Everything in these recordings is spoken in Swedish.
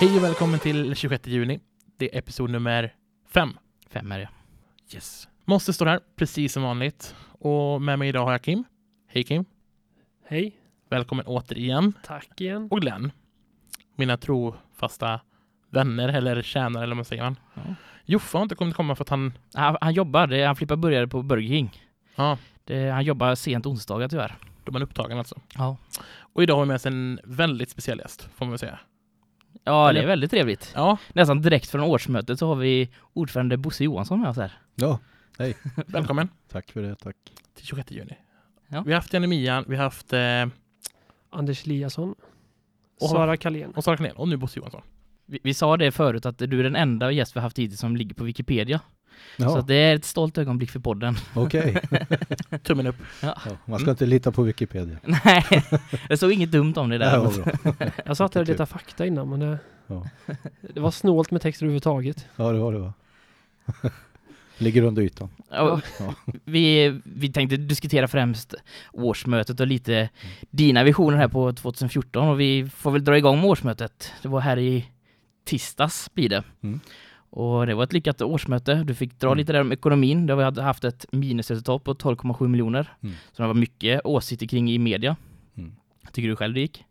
Hej och välkommen till 26 juni. Det är episod nummer fem. Fem är det. Yes. Måste står här, precis som vanligt. Och med mig idag har jag Kim. Hej Kim. Hej, Välkommen återigen. tack igen. Och Glenn. Mina trofasta vänner, eller tjänare, eller vad man säger man. Ja. Joffe har inte kommit komma för att han... Han, han jobbar, han flippar burgare på Burger King. Ja, Det, han jobbar sent onsdagar tyvärr. då är man upptagen alltså. Ja. Och idag har vi med oss en väldigt speciell gäst, får man väl säga. Ja, det Eller- är väldigt trevligt. Ja, Nästan direkt från årsmötet så har vi ordförande Bosse Johansson med oss här. Ja, välkommen tack för det. Tack. till 26 juni. Ja. Vi har haft Janne vi har haft eh, Anders Eliasson. Och- Sara Kalén. och Sara Kanel och nu Bosse Johansson. Vi, vi sa det förut att du är den enda gäst vi har haft hittills som ligger på Wikipedia. Så Ja, att det är ett stolt ögonblick för podden. okej. Tummen upp. Ja, man ska inte lita på Wikipedia. Nej, det såg inget dumt om det där. bra. Jag satt här och letade fakta innan men det, Ja. det var snålt med text överhuvudtaget. Ja, det var det va. Ligger under ytan. Ja, Ja. vi, vi tänkte diskutera främst årsmötet och lite dina visioner här på 2014 och vi får väl dra igång med årsmötet. Det var här i tisdags blir det. Mm. Och det var ett lyckat årsmöte. Du fick dra Mm. lite där om ekonomin. Där vi hade haft ett minusresultat på 12,7 miljoner. Mm. Så det var mycket åsikter kring i media. Mm. Tycker du själv det gick?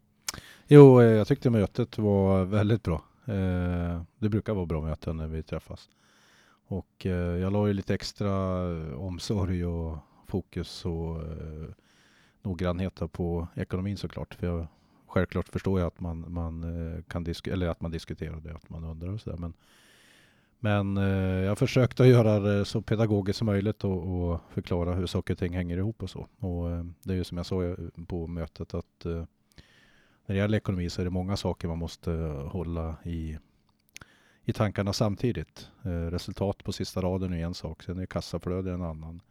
Jo, eh, jag tyckte mötet var väldigt bra. Eh, Det brukar vara bra möten när vi träffas. Och eh, jag la ju lite extra omsorg och fokus och noggrannhet på ekonomin såklart. För jag, självklart förstår jag att man, man eh, kan disk- eller att man diskuterar det, att man undrar och sådär. Men, men eh, jag försökte att göra det så pedagogiskt som möjligt och, och förklara hur saker och ting hänger ihop och så. Och eh, det är ju som jag sa eh, på mötet att eh, när det gäller ekonomi så är det många saker man måste hålla i, i tankarna samtidigt. Resultat på sista raden är en sak, sen är kassaflöde en annan.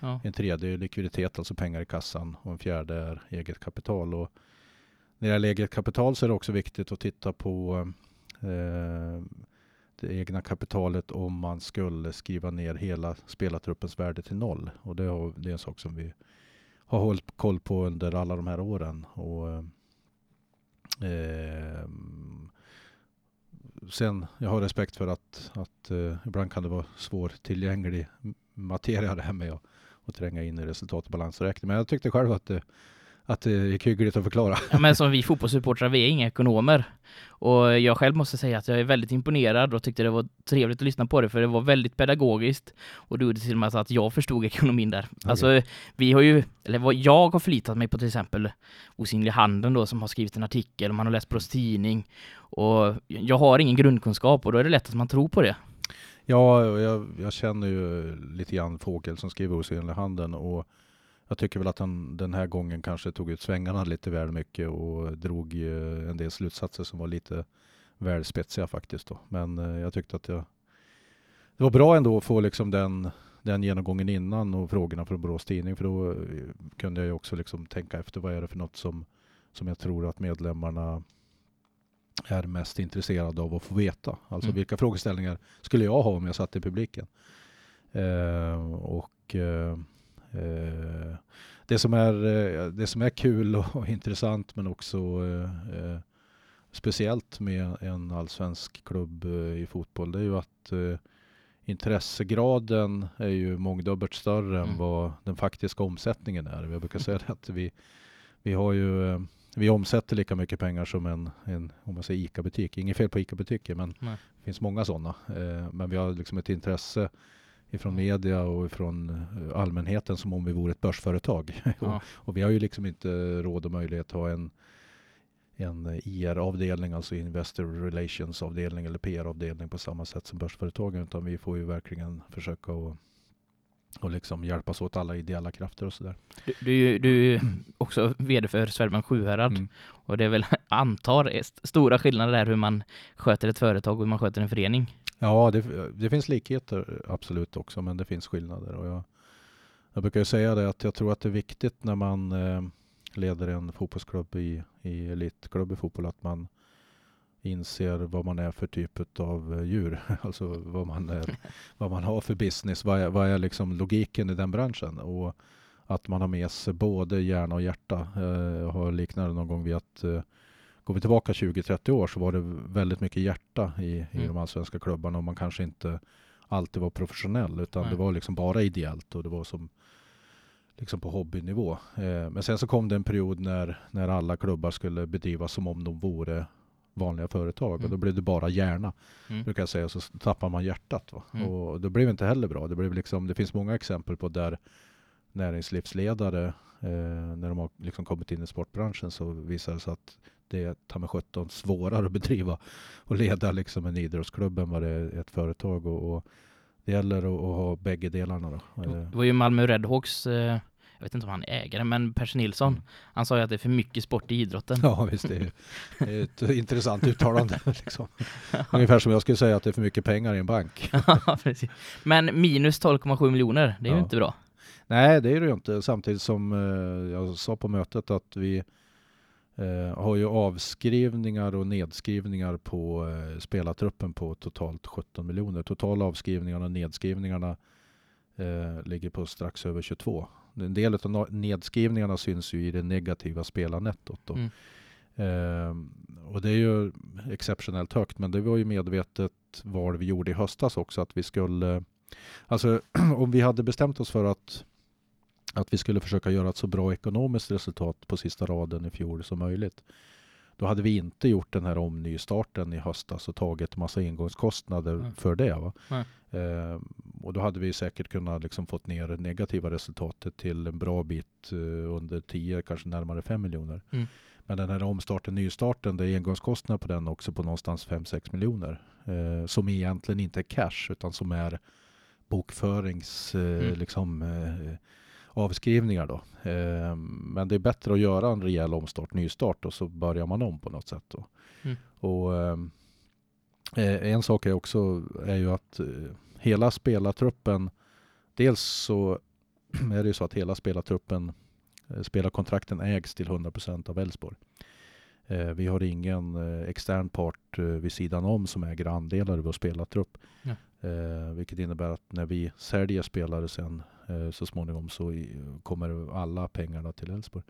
Ja. En tredje är likviditet, alltså pengar i kassan. Och en fjärde är eget kapital. Och när det gäller eget kapital så är det också viktigt att titta på eh, det egna kapitalet om man skulle skriva ner hela spelartruppens värde till noll. Och det, har, det är en sak som vi har hållit koll på under alla de här åren. Och, eh, sen, jag har respekt för att, att eh, ibland kan det vara svårtillgänglig tillgänglig materia det här med att, att tränga in i resultat och balansräkning. Men jag tyckte själv att det, att det gick hyggligt att förklara. Ja, men som vi fotbollssupportrar, vi är inga ekonomer. Och jag själv måste säga att jag är väldigt imponerad och tyckte det var trevligt att lyssna på det, för det var väldigt pedagogiskt. Och det gjorde till och med så att jag förstod ekonomin där. Alltså, vi har ju, eller vad jag har förlitat mig på till exempel Osynlig Handen då, som har skrivit en artikel, man har läst Borås Tidning. Och jag har ingen grundkunskap och då är det lätt att man tror på det. Ja, jag, jag känner ju lite grann Fågel som skriver Osynliga handen och jag tycker väl att han den här gången kanske tog ut svängarna lite väl mycket och drog eh, en del slutsatser som var lite väl spetsiga faktiskt då. Men eh, jag tyckte att jag, det var bra ändå att få liksom den, den genomgången innan och frågorna från Borås Tidning för då eh, kunde jag ju också liksom tänka efter vad är det för något som, som jag tror att medlemmarna är mest intresserade av att få veta. Alltså Mm. vilka frågeställningar skulle jag ha om jag satt i publiken? Eh, och eh, eh, det, som är, eh, det som är kul och, intressant men också eh, eh, speciellt med en allsvensk klubb eh, i fotboll det är ju att eh, intressegraden är ju mångdubbelt större Mm. än vad den faktiska omsättningen är. Jag brukar säga att vi, vi har ju eh, vi omsätter lika mycket pengar som en, en om man säger ICA-butik. Inget fel på ICA-butiker men Nej. det finns många sådana. Eh, men vi har liksom ett intresse ifrån media och ifrån eh, allmänheten som om vi vore ett börsföretag. Ja. och, och vi har ju liksom inte råd och möjlighet att ha en, en IR-avdelning, alltså Investor Relations-avdelning eller PR-avdelning på samma sätt som börsföretagen utan vi får ju verkligen försöka att och liksom hjälpas åt alla ideella krafter och sådär. Du, du, du är också VD för Svedberg Sjuhärad. Mm. Och det är väl, antar, st- stora skillnader där hur man sköter ett företag och hur man sköter en förening. Ja, det, det finns likheter absolut också, men det finns skillnader. Och jag, jag brukar ju säga det att jag tror att det är viktigt när man eh, leder en fotbollsklubb i, i elitklubb i fotboll att man inser vad man är för typ av djur. Alltså vad man, är, vad man har för business. Vad är, vad är liksom logiken i den branschen? Och att man har med sig både hjärna och hjärta. Eh, Jag har liknat det någon gång vid att eh, går vi tillbaka 20-30 år så var det väldigt mycket hjärta i, i Mm. de allsvenska klubbarna och man kanske inte alltid var professionell utan Nej. det var liksom bara ideellt och det var som liksom på hobbynivå. Eh, men sen så kom det en period när, när alla klubbar skulle bedrivas som om de vore vanliga företag och Mm. då blev det bara hjärna Mm. brukar jag säga, och så tappar man hjärtat. Va? Mm. Och det blev inte heller bra. Det, blev liksom, det finns många exempel på där näringslivsledare, eh, när de har liksom kommit in i sportbranschen så visar det sig att det är ta mig sjutton svårare att bedriva och leda liksom en idrottsklubb än vad det är ett företag. Och, och det gäller att, att ha bägge delarna. Då. Det var ju Malmö Redhawks, eh, jag vet inte om han är ägare, men Per Nilsson, Mm. han sa ju att det är för mycket sport i idrotten. Ja visst, det är, det är ett intressant uttalande. Liksom. Ungefär som jag skulle säga att det är för mycket pengar i en bank. Ja, precis. Men minus 12,7 miljoner, det är ju Ja. inte bra. Nej, det är det ju inte. Samtidigt som eh, jag sa på mötet att vi eh, har ju avskrivningar och nedskrivningar på eh, spelartruppen på totalt 17 miljoner. Totala avskrivningarna och nedskrivningarna ligger på strax över 22. En del av nedskrivningarna syns ju i det negativa spelarnettot. Mm. Eh, och det är ju exceptionellt högt, men det var ju medvetet val vi gjorde i höstas också att vi skulle Alltså om vi hade bestämt oss för att att vi skulle försöka göra ett så bra ekonomiskt resultat på sista raden i fjol som möjligt. Då hade vi inte gjort den här omnystarten i höstas och tagit massa engångskostnader Mm. för det. Va? Nej. Eh, och då hade vi säkert kunnat liksom fått ner det negativa resultatet till en bra bit eh, under 10, kanske närmare 5 miljoner. Mm. Men den här omstarten, nystarten, det är engångskostnader på den också på någonstans 5-6 miljoner. Eh, som egentligen inte är cash utan som är bokförings eh, Mm. liksom, eh, avskrivningar. Då. Eh, men det är bättre att göra en rejäl omstart, nystart och så börjar man om på något sätt. Då. Mm. Och, ehm, eh, en sak är också är ju att eh, hela spelartruppen, dels så är det ju så att hela spelartruppen, spelarkontrakten ägs till 100% av Elfsborg. Vi har ingen extern part vid sidan om som äger andelar i vår spelartrupp. Ja. Eh, vilket innebär att när vi säljer spelare sen eh, så småningom så i, kommer alla pengarna till Elfsborg.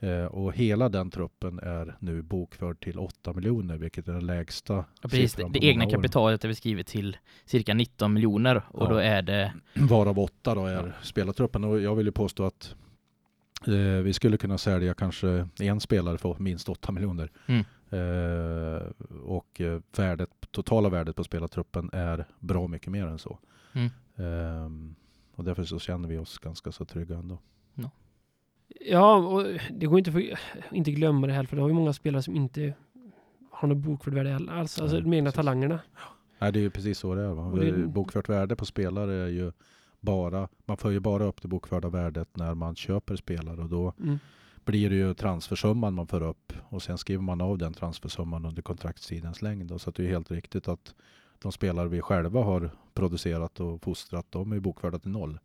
Eh, och hela den truppen är nu bokförd till 8 miljoner vilket är den lägsta Ja, precis. Siffran det egna år. kapitalet är beskrivet till cirka 19 miljoner och Ja. då är det Varav åtta då är spelartruppen. Och jag vill ju påstå att eh, vi skulle kunna sälja kanske en spelare för minst 8 miljoner. Mm. Eh, och eh, värdet, totala värdet på spelartruppen är bra mycket mer än så. Mm. Ehm, och därför så känner vi oss ganska så trygga ändå. Ja, och det går inte att inte glömma det heller, för det har ju många spelare som inte har något bokfört värde alls. Alltså Nej, de egna precis. talangerna. Nej, det är ju precis så det är. Va? Det- Bokfört värde på spelare är ju bara, man får ju bara upp det bokförda värdet när man köper spelare och då Mm. Blir det ju transfersumman man får upp och sen skriver man av den transfersumman under kontraktstidens längd. då. Så att det är helt riktigt att de spelare vi själva har producerat och fostrat, de är bokförda till noll.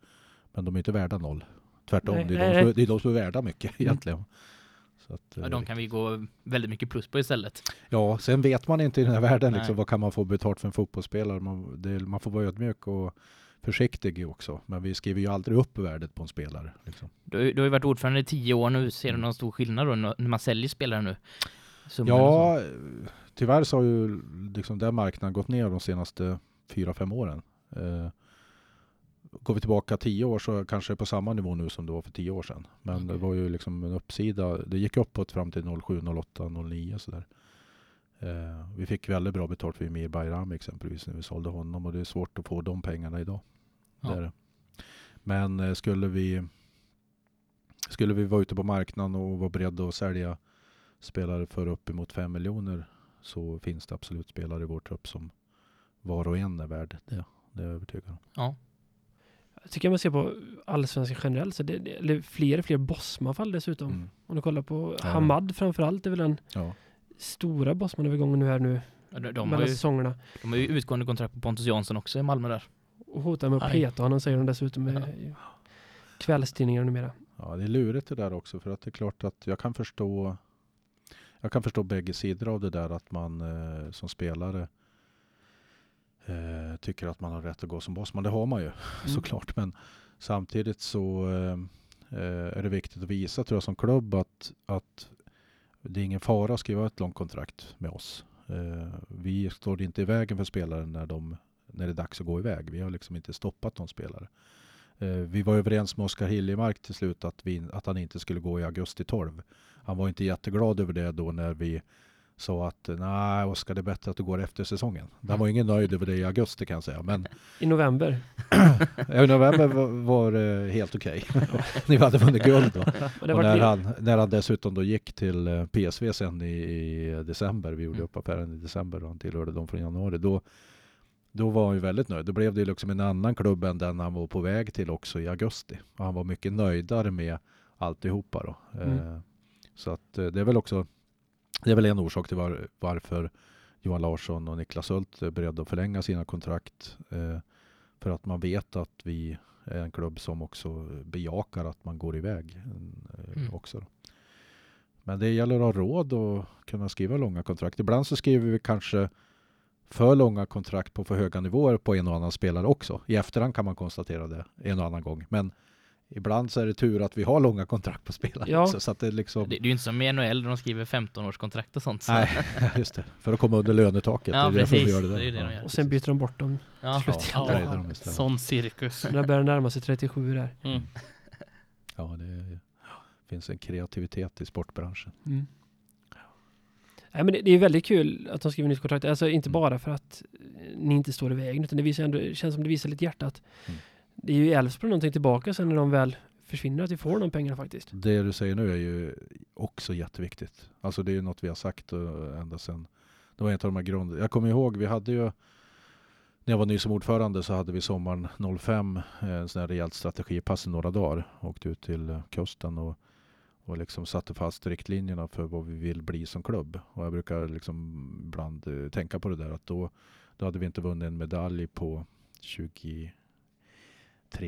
Men de är inte värda noll. Tvärtom, Nej, det, är nej, de som, nej. det är de som är värda mycket Mm. egentligen. Så att, ja, eh, de kan vi gå väldigt mycket plus på istället. Ja, sen vet man inte i den här världen liksom, vad kan man få betalt för en fotbollsspelare. Man, det, man får vara ödmjuk och försiktig också. Men vi skriver ju aldrig upp värdet på en spelare. Liksom. Du, du har ju varit ordförande i tio år nu, ser du Mm. någon stor skillnad då när man säljer spelare nu? Så? Ja, tyvärr så har ju liksom den marknaden gått ner de senaste fyra, fem åren. Eh, går vi tillbaka tio år så kanske det är på samma nivå nu som det var för tio år sedan. Men det Okej. var ju liksom en uppsida. Det gick uppåt fram till 07, 08, 09 sådär. Eh, vi fick väldigt bra betalt för Emir Bayram exempelvis när vi sålde honom och det är svårt att få de pengarna idag. Ja. Det är det. Men eh, skulle vi skulle vi vara ute på marknaden och vara beredda att sälja spelare för uppemot 5 miljoner så finns det absolut spelare i vår trupp som var och en är värd det. Det är jag övertygad om. Ja. Jag tycker man ser på allsvenskan generellt, så det, det eller fler och fler Bosman-fall dessutom. Mm. Om du kollar på Ja. Hamad framförallt, är väl den Ja. stora Bosman-övergången nu här nu, Ja, De, de, har mellan ju, säsongerna. de har ju utgående kontrakt på Pontus Jansson också i Malmö där. Och hotar med att Aj. peta honom, säger de dessutom i i kvällstidningar numera. ja, det är lurigt det där också för att det är klart att jag kan förstå jag kan förstå bägge sidor av det där att man eh, som spelare eh, tycker att man har rätt att gå som boss. Men det har man ju såklart. Men samtidigt så eh, eh, är det viktigt att visa tror jag som klubb att, att det är ingen fara att skriva ett långt kontrakt med oss. Eh, vi står inte i vägen för spelare när, de, när det är dags att gå iväg. Vi har liksom inte stoppat någon spelare. Eh, vi var överens med Oskar Hiljemark till slut att, vi, att han inte skulle gå i augusti 12. Han var inte jätteglad över det då när vi sa att nej Oskar det är bättre att du går efter säsongen. Han var ingen nöjd över det i augusti kan jag säga. Men I november. i november var, var det helt okej. Ni hade vunnit guld då. Och när, han, när han dessutom då gick till eh, PSV sen i, i december, vi gjorde Mm. upp affären i december och han tillhörde dem från januari, då, då var han ju väldigt nöjd. Då blev det ju liksom en annan klubb än den han var på väg till också i augusti. Och han var mycket nöjdare med alltihopa då. Mm. Eh, så att eh, det är väl också, det är väl en orsak till var, varför Johan Larsson och Niklas Hult är beredda att förlänga sina kontrakt. Eh, för att man vet att vi är en klubb som också bejakar att man går iväg eh, Mm. också. Då. Men det gäller att ha råd att kunna skriva långa kontrakt. Ibland så skriver vi kanske för långa kontrakt på för höga nivåer på en och annan spelare också. I efterhand kan man konstatera det en och annan gång. Men ibland så är det tur att vi har långa kontrakt på spelare Ja. också. Så att det är liksom... Det, det är ju inte som i NHL där de skriver 15 års kontrakt och sånt. Så. Nej, just det. För att komma under lönetaket. Ja, det är därför vi precis. gör det. Det är det de Ja, gör. Och sen byter de bort dem. Ja. Slut. Ja, Ja. de. Sån cirkus. När det börjar närma sig 37 där. Mm. Ja, det är, finns en kreativitet i sportbranschen. Mm. Nej, men det, det är väldigt kul att de skriver nytt kontrakt. Alltså inte Mm. bara för att eh, ni inte står i vägen, utan det visar ändå, det känns som det visar lite hjärtat. Mm. Det är ju Elfsborg någonting tillbaka sen när de väl försvinner, att vi får de pengarna faktiskt. Det du säger nu är ju också jätteviktigt. Alltså det är ju något vi har sagt eh, ända sedan. Det var en av de här grund... Jag kommer ihåg, vi hade ju när jag var ny som ordförande så hade vi sommaren 05 eh, en sån här rejält strategipass i några dagar. Åkte ut till kusten och, och liksom satte fast riktlinjerna för vad vi vill bli som klubb. Och jag brukar liksom ibland eh, tänka på det där att då, då hade vi inte vunnit en medalj på 23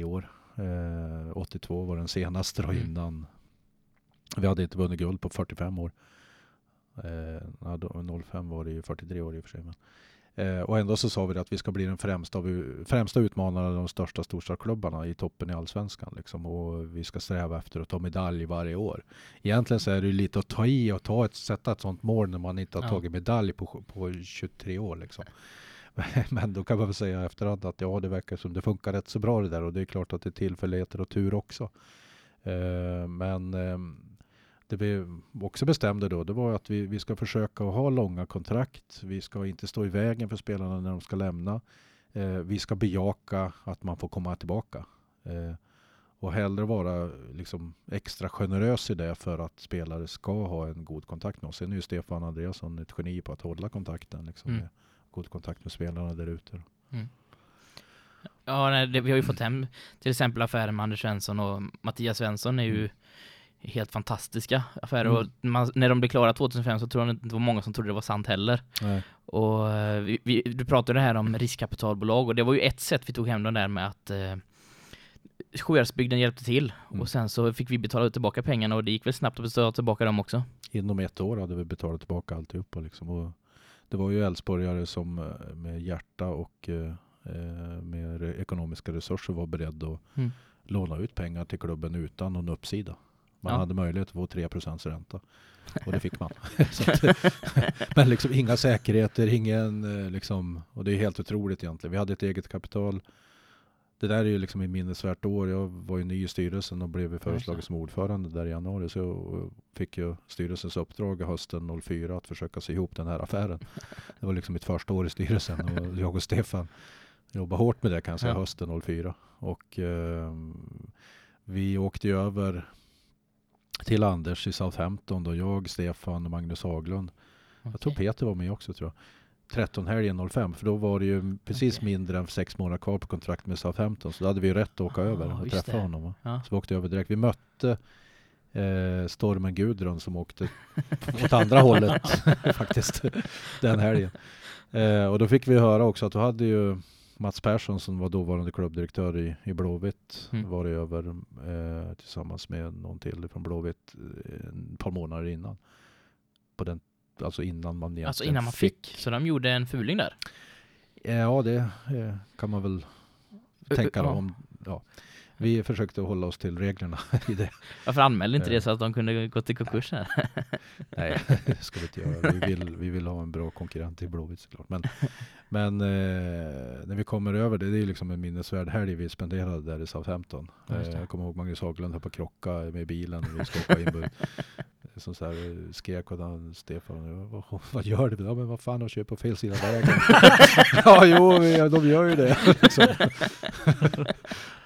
år. Eh, 82 var den senaste då Mm. innan. Vi hade inte vunnit guld på 45 år. Eh, ja, då, 05 var det ju 43 år i och för sig. Men. Eh, och ändå så sa vi att vi ska bli den främsta, av, främsta utmanarna av de största storstadsklubbarna i toppen i allsvenskan. Liksom, och vi ska sträva efter att ta medalj varje år. Egentligen så är det ju lite att ta i och ta ett, sätta ett sånt mål när man inte har Ja. tagit medalj på, på 23 år. Liksom. Men då kan man väl säga i efterhand att ja, det verkar som det funkar rätt så bra det där. Och det är klart att det är tillfälligheter och tur också. Eh, men eh, det vi också bestämde då, det var att vi, vi ska försöka ha långa kontrakt. Vi ska inte stå i vägen för spelarna när de ska lämna. Eh, vi ska bejaka att man får komma tillbaka. Eh, och hellre vara liksom extra generös i det för att spelare ska ha en god kontakt med oss. Sen är ju Stefan Andreasson ett geni på att hålla kontakten. Liksom, Mm. god kontakt med spelarna där ute. Ja, nej, det, vi har ju fått hem till exempel affären med Anders Svensson och Mattias Svensson är ju Mm. Helt fantastiska affärer. Mm. Och man, när de blev klara 2005 så tror jag inte det var många som trodde det var sant heller. Nej. Och eh, vi, vi, du pratade här om riskkapitalbolag och det var ju ett sätt vi tog hem den där med att eh, Sjuhäradsbygden hjälpte till Mm. och sen så fick vi betala tillbaka pengarna och det gick väl snabbt att betala tillbaka dem också. Inom ett år hade vi betalat tillbaka alltihopa. Liksom. Och det var ju Älvsborgare som eh, med hjärta och eh, eh, med ekonomiska resurser var beredda att Mm. låna ut pengar till klubben utan någon uppsida. Man Ja. hade möjlighet att få 3% ränta. Och det fick man. Att, men liksom inga säkerheter, ingen eh, liksom, och det är helt otroligt egentligen. Vi hade ett eget kapital. Det där är ju liksom ett minnesvärt år. Jag var ju ny i styrelsen och blev föreslagen som ordförande där i januari. Så jag fick ju styrelsens uppdrag hösten 04 att försöka sy ihop den här affären. Det var liksom mitt första år i styrelsen och jag och Stefan jobbade hårt med det kan jag säga Ja. hösten 04. Och eh, vi åkte ju över till Anders i Southampton då jag, Stefan och Magnus Haglund. Jag tror. Peter var med också tror jag. 13 helgen 05 för då var det ju precis Okej. mindre än sex månader kvar på kontrakt med Southampton så då hade vi ju rätt att åka Ah, över och träffa det. honom. Ja. Så vi åkte över direkt. Vi mötte eh, stormen Gudrun som åkte åt andra hållet faktiskt den helgen. Eh, och då fick vi höra också att då hade ju Mats Persson som var dåvarande klubbdirektör i, i Blåvitt Mm. varit över eh, tillsammans med någon till från Blåvitt eh, ett par månader innan. På den, alltså innan man Alltså innan man fick. Så de gjorde en fuling där. Ja, det eh, kan man väl tänka Ja. om. Ja. Vi försökte hålla oss till reglerna i det. Varför anmälde inte Eh. det så att de kunde gå till konkurs här? Nej, det ska vi inte göra. Vi vill, vi vill ha en bra konkurrent i Blåvitt såklart. Men, men eh, när vi kommer över det, det är liksom en minnesvärd helg vi spenderade där i Southampton. Ja, Eh, jag kommer ihåg Magnus Haglund höll på krocka med bilen. Vi ska åka in på, som så här, eh, skrek åt han, Stefan, vad, vad gör du? Ja men vad fan, de kör på fel sida vägen. ja jo, de gör ju det. liksom.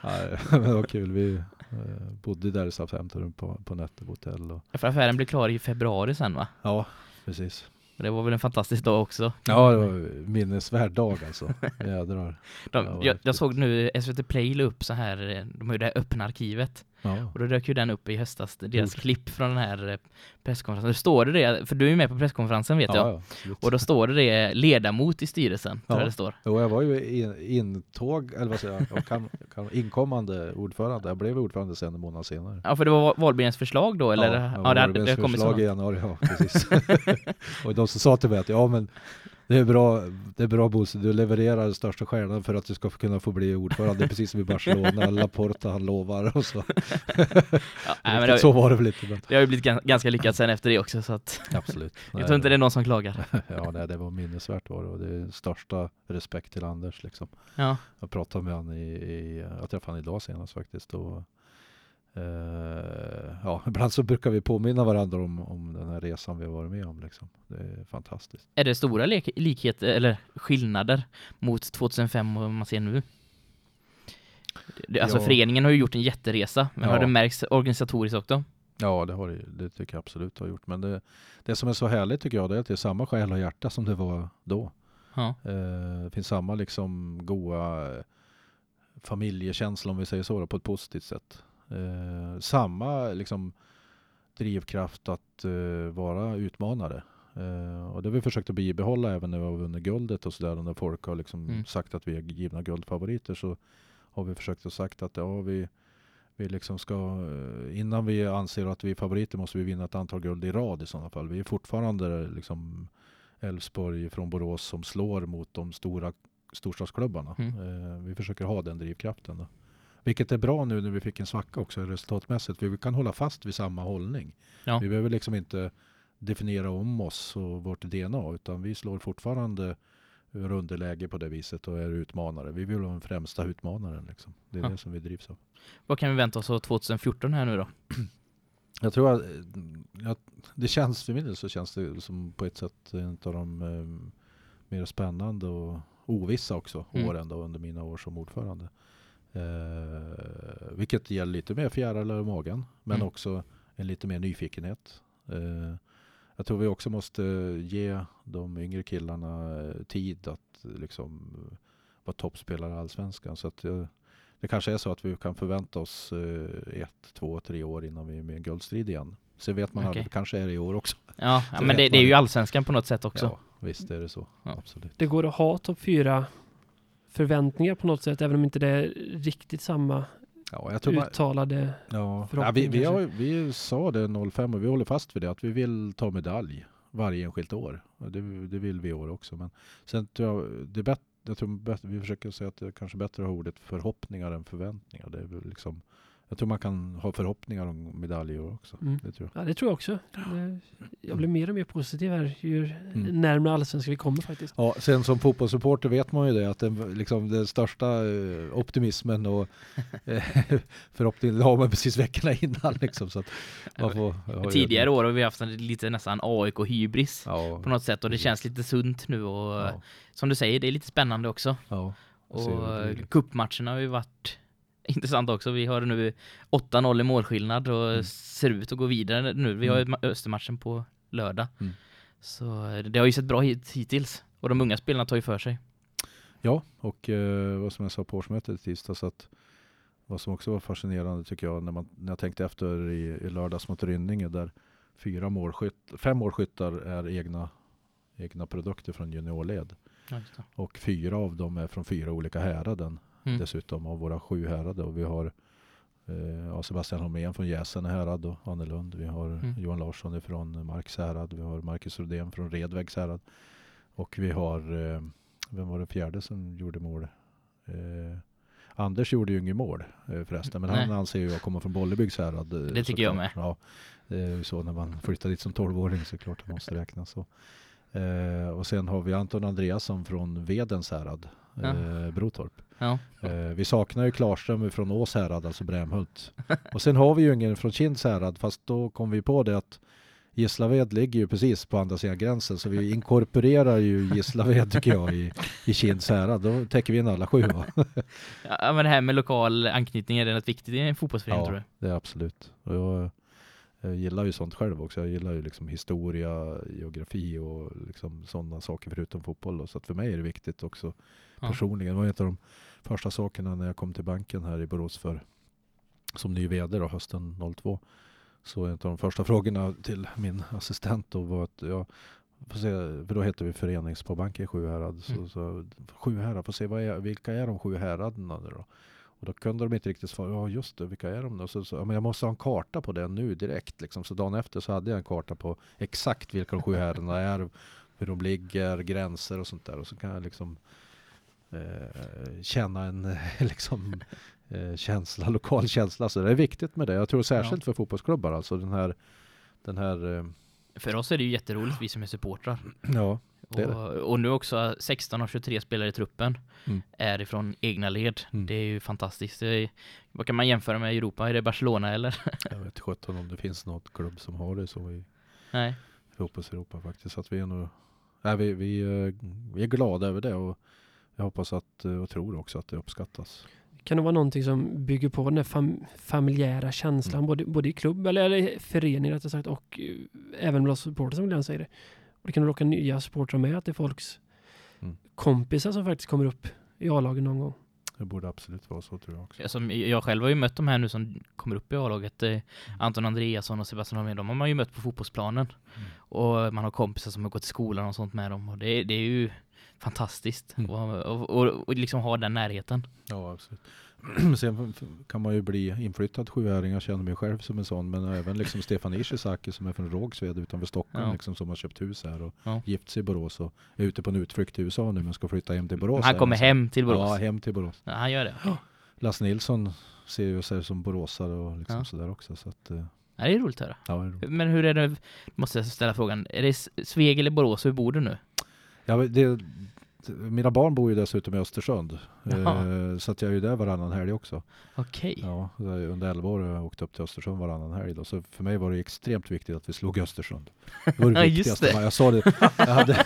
Nej, men det var kul. Vi eh, bodde där i Southampton på, på nätter på hotell. Och, För affären blev klar i februari sen va? ja, precis. Det var väl en fantastisk dag också. Ja, det var en minnesvärd dag alltså. Jädrar. De, jag, jag såg nu SVT Play la upp så här, eh, de har ju det här öppna arkivet. Ja. Och då dök ju den upp i höstas, deras Gjort. klipp från den här eh, presskonferensen. Då står det det, för du är ju med på presskonferensen vet jag. ja. Och då står det det, ledamot i styrelsen, tror Ja. jag det står. Jo, jag var ju in, intåg, eller vad säger jag, kan, kan, inkommande ordförande. Jag blev ordförande sen en månad senare. Ja, för det var Wahlgrens förslag då, eller? ja, Ja, det, Wahlgrens det kommit så förslag i januari, ja precis. och de som sa till mig att ja men det är bra, det är bra Bosse, du levererar den största stjärnan för att du ska kunna få bli ordförande, precis som i Barcelona, Laporta han lovar och så. Ja, nej, men så var det väl inte, men det har ju blivit gan- ganska lyckat sen efter det också, så att absolut. jag tror inte det är någon som klagar. Ja, nej, det var minnesvärt var det och det är största respekt till Anders liksom. Ja, Jag pratade med honom i, i jag träffade honom idag senast faktiskt och eh, ja, ibland så brukar vi påminna varandra om, om den här resan vi har varit med om liksom. Det är fantastiskt. är det stora likheter, eller skillnader mot 2005 och vad man ser nu? Det, alltså Ja. föreningen har ju gjort en jätteresa, men Ja. har det märkts organisatoriskt också? Ja, det har det, det tycker jag absolut har gjort. Men det, det som är så härligt tycker jag det är att det är samma själ och hjärta som det var då. Ja. Eh, det finns samma liksom goa familjekänsla om vi säger så då, på ett positivt sätt. Eh, samma liksom drivkraft att eh, vara utmanare. Eh, och det har vi försökt att bibehålla även när vi har vunnit guldet och sådär. När folk har liksom Mm. sagt att vi är givna guldfavoriter så har vi försökt att sagt att ja, vi, vi liksom ska, eh, innan vi anser att vi är favoriter måste vi vinna ett antal guld i rad i sådana fall. Vi är fortfarande liksom Elfsborg från Borås som slår mot de stora storstadsklubbarna. Mm. Eh, vi försöker ha den drivkraften. Då. Vilket är bra nu när vi fick en svacka också resultatmässigt. För vi kan hålla fast vid samma hållning. Ja. Vi behöver liksom inte definiera om oss och vårt DNA utan vi slår fortfarande ur underläge på det viset och är utmanare. Vi vill vara den främsta utmanaren. Liksom. Det är Ja. det som vi drivs av. Vad kan vi vänta oss av 2014 här nu då? Jag tror att ja, det känns för min så känns det som på ett sätt en av de eh, mer spännande och ovissa också Mm. åren då under mina år som ordförande. Eh, vilket ger lite mer fjärilar i magen men Mm. också en lite mer nyfikenhet. Eh, jag tror vi också måste ge de yngre killarna eh, tid att eh, liksom eh, vara toppspelare i Allsvenskan. Så att, eh, det kanske är så att vi kan förvänta oss eh, ett, två, tre år innan vi är med i en guldstrid igen. Sen vet man Okej. att det kanske är det i år också. Ja, men det, det är ju allsvenskan på något sätt också. Ja, visst är det så. Ja. Absolut. Det går att ha topp fyra förväntningar på något sätt, även om inte det är riktigt samma Ja, jag tror man, uttalade... ja, ja, vi, vi, har, vi sa det 05 och vi håller fast vid det att vi vill ta medalj varje enskilt år. Det, det vill vi i år också. Men sen tror jag, det är bättre, jag tror vi försöker säga att det är kanske bättre att ha ordet förhoppningar än förväntningar. Det är liksom, jag tror man kan ha förhoppningar om medalj i år också. Mm. Det tror jag. Ja, det tror jag också. Jag blir mer och mer positiv här ju Mm. närmare allsvenskan vi kommer faktiskt. Ja, sen som fotbollssupporter vet man ju det att den, liksom, den största eh, optimismen och eh, förhoppningen har man precis veckorna innan. Liksom, så att man får, ha Tidigare år har vi haft en lite nästan AIK-hybris Ja, på något sätt och det precis. känns lite sunt nu och ja, som du säger, det är lite spännande också. ja. Och eh, cupmatcherna har ju varit intressant också. Vi har nu 8-0 i målskillnad och Mm. ser ut att gå vidare nu. Vi har Mm. ma- Östermatchen på lördag. Mm. Så eh, det har ju sett bra hit, hittills. Och de unga spelarna tar ju för sig. Ja, och eh, vad som jag sa på årsmötet i tisdags att vad som också var fascinerande tycker jag när, man, när jag tänkte efter i, i lördags mot Rynninge där fyra målskytt, fem målskyttar är egna, egna produkter från juniorled. Och fyra av dem är från fyra olika häraden Mm. dessutom av våra sju härad. Och vi har eh, Sebastian Holmén från Gäsene härad och Annelund. Vi har Mm. Johan Larsson från Marks härad. Vi har Marcus Rodén från Redvägs härad. Och vi har, eh, vem var det fjärde som gjorde mål? Eh, Anders gjorde ju inget mål eh, förresten, men han Nej. anser ju jag kommer från Bollebygds härad. eh, Det tycker jag såklart. Ja, det är ju så när man flyttar dit som 12-åring såklart det måste räknas så. Eh, och sen har vi Anton Andreasson från Vedens härad, Ja. eh, Brotorp. Ja. Eh, vi saknar ju Klarström från Ås härad, alltså Brämhult. Och sen har vi ju ingen från Kinds härad, fast då kom vi på det att Gislaved ligger ju precis på andra sidan gränsen, så vi inkorporerar ju Gislaved tycker jag i, i Kinds härad. Då täcker vi in alla sju va? ja, men det här med lokal anknytning, är det något viktigt i en fotbollsförening tror Ja, det är absolut. Och jag, jag gillar ju sånt själv också. Jag gillar ju liksom historia, geografi och liksom sådana saker förutom fotboll. Då. Så att för mig är det viktigt också Ja. Personligen. Det var en av de första sakerna när jag kom till banken här i Borås för som ny vd då, hösten 02. Så en av de första frågorna till min assistent då var att jag får se, för då hette vi Föreningssparbanken i Sjuhärad. Så, Mm. så, Sjuhärad, får se vad är, vilka är de sju häraderna nu då? Och då kunde de inte riktigt svara, ja just det, vilka är de då? Så, så, ja, men jag måste ha en karta på det nu direkt. Liksom. Så dagen efter så hade jag en karta på exakt vilka de sju häraderna är, hur de ligger, gränser och sånt där. Och så kan jag liksom eh, känna en liksom, eh, känsla, lokal känsla. Så det är viktigt med det. Jag tror särskilt för fotbollsklubbar, alltså den här, den här eh, För oss är det ju jätteroligt, vi som är supportrar. ja, Det är det. Och, och nu också 16 av 23 spelare i truppen Mm. är ifrån egna led. Mm. Det är ju fantastiskt. Är, vad kan man jämföra med Europa? Är det Barcelona eller? jag vet sjutton om det finns något klubb som har det så i Nej. fotbolls-Europa faktiskt. Så att vi är nog, nej, vi, vi, vi är glada över det och jag hoppas att, eh, och tror också att det uppskattas. Kan det vara någonting som bygger på den här fam familjära känslan, Mm. både, både i klubb eller, eller förening rättare sagt och eh, även bland supportrar som Glenn säger det. Och det kan locka nya supportrar med att det är folks Mm. kompisar som faktiskt kommer upp i A-lagen någon gång. Det borde absolut vara så tror jag också. Alltså, jag själv har ju mött de här nu som kommer upp i A-laget. Eh, Anton Andreasson och Sebastian Holmén, de har man ju mött på fotbollsplanen. Mm. Och man har kompisar som har gått i skolan och sånt med dem. Och det, det är ju fantastiskt. Mm. Och, och, och, och liksom ha den närheten. Ja, absolut. Sen kan man ju bli inflyttad sjuåring. Jag känner mig själv som en sån. Men även liksom Stefan Ishizaki som är från Rågsved utanför Stockholm. Ja. Liksom, som har köpt hus här och Ja. gift sig i Borås. Och är ute på en utflykt till USA nu men ska flytta hem till Borås. Han kommer Så- hem till Borås. Ja, hem till Borås. Ja, han gör det. Lasse Nilsson ser ju sig som boråsare och liksom Ja. sådär också. Så att, eh, Ja, det är roligt att höra. ja, roligt. Men hur är det, måste jag ställa frågan, är det Sveg eller Borås, hur bor du nu? Ja, det, mina barn bor ju dessutom i Östersund. Eh, så att jag är ju där varannan helg också. Okej. Ja, så jag- under 11 år har jag åkt upp till Östersund varannan helg. Då. Så för mig var det extremt viktigt att vi slog Östersund. Det var det Ja, viktigaste. det. Jag sa det, jag hade,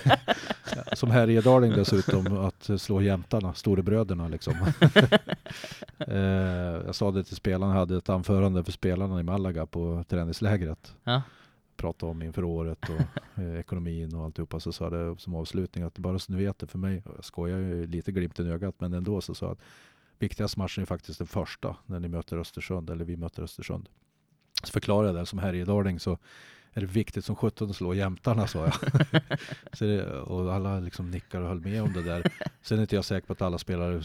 som härjedaling dessutom, att slå jämtarna, storebröderna liksom. Eh, jag sa det till spelarna, jag hade ett anförande för spelarna i Malaga på träningslägret. Ja. Pratade om inför året och eh, ekonomin och alltihopa. Så sa det som avslutning att bara så ni vet det för mig, jag skojar ju lite glimten i ögat, men ändå så sa att viktigast matchen är faktiskt den första när ni möter Östersund, eller vi möter Östersund. Så förklarade jag det som härjedaling så är det viktigt som sjutton att slå jämtarna sa jag. så det, och alla liksom nickar och höll med om det där. Sen är inte jag säker på att alla spelare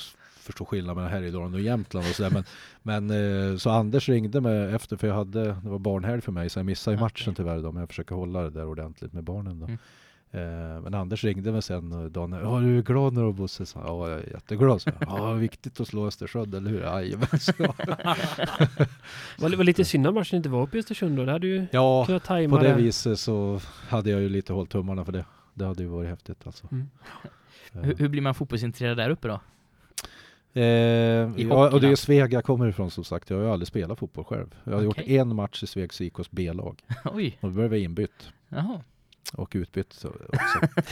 s- förstår skillnad mellan Härjedalen och Jämtland och sådär. Men, men eh, så Anders ringde mig efter för jag hade, det var barnhelg för mig så jag missade ju matchen tyvärr då. Men jag försöker hålla det där ordentligt med barnen då. Mm. Eh, men Anders ringde mig sen eh, dagen Ja du är glad när du Bosse? Ja jag är jätteglad. Så ja viktigt att slå Östersund eller hur? Jajamän. så. Var, lite synd att matchen inte var uppe i Östersund då. Det hade ju Ja kunnat tajma på det det. viset så hade jag ju lite hållit tummarna för det. Det hade ju varit häftigt alltså. Mm. Hur, hur blir man fotbollsintresserad där uppe då? Eh, ja, och det är. Sveg jag kommer ifrån som sagt. Jag har ju aldid spelat fotboll själv. Jag har gjort Okej. en match i Svegs IKs B-lag. Oj, Och då blev jag inbytt. jaha. Och utbytt så- också.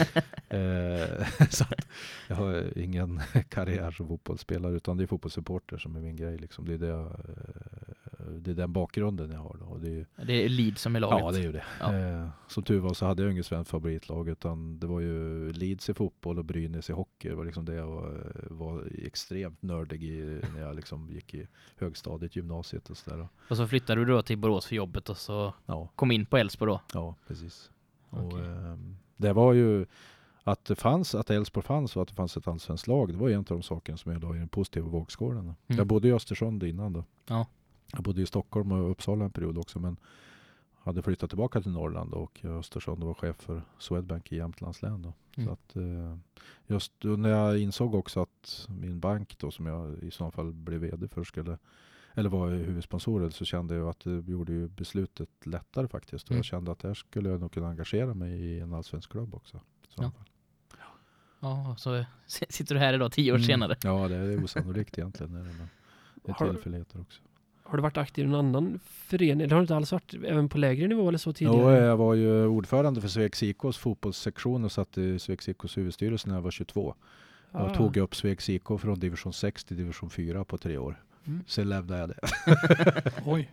eh, så jag har ingen karriär som fotbollsspelare utan det är fotbollssupporter som är min grej. Liksom. Det, är det, jag, eh, det är den bakgrunden jag har. Då. Och det är, ju- Det är Leeds som är laget. ja, det är ju det. Ja. Eh, som tur var så hade jag inget svenskt favoritlag utan det var ju Leeds i fotboll och Brynäs i hockey. Det var liksom det jag var, var extremt nördig i när jag liksom gick i högstadiet, gymnasiet och sådär. Och så flyttade du då till Borås för jobbet och så Ja, kom in på Elfsborg då? ja precis. Och, Okej. ehm, det var ju att det fanns, att Elfsborg fanns och att det fanns ett allsvenskt lag. Det var ju en av de sakerna som jag la i den positiva vågskålen. Jag bodde i Östersund innan då. Ja. Jag bodde i Stockholm och Uppsala en period också men hade flyttat tillbaka till Norrland och Östersund och var chef för Swedbank i Jämtlands län. Då. Mm. Så att, eh, just när jag insåg också att min bank då som jag i så fall blev vd för skulle eller var huvudsponsor så kände jag att det gjorde ju beslutet lättare faktiskt. Och Mm. jag kände att där skulle jag nog kunna engagera mig i en allsvensk klubb också. så Ja. fall. Ja, så sitter du här idag tio år Mm. senare. Ja, det är osannolikt egentligen. det, är tillfälligheter också. Har du varit aktiv i någon annan förening? Det har du inte alls varit, även på lägre nivå eller så Jo, tidigare? jag var ju ordförande för Svegs IKs fotbollssektion och satt i Svegs IKs huvudstyrelse när jag var 22. Ah. Jag tog upp Svegs IK från division 6 till division 4 på tre år. Mm. Sen lämnade jag det. Oj.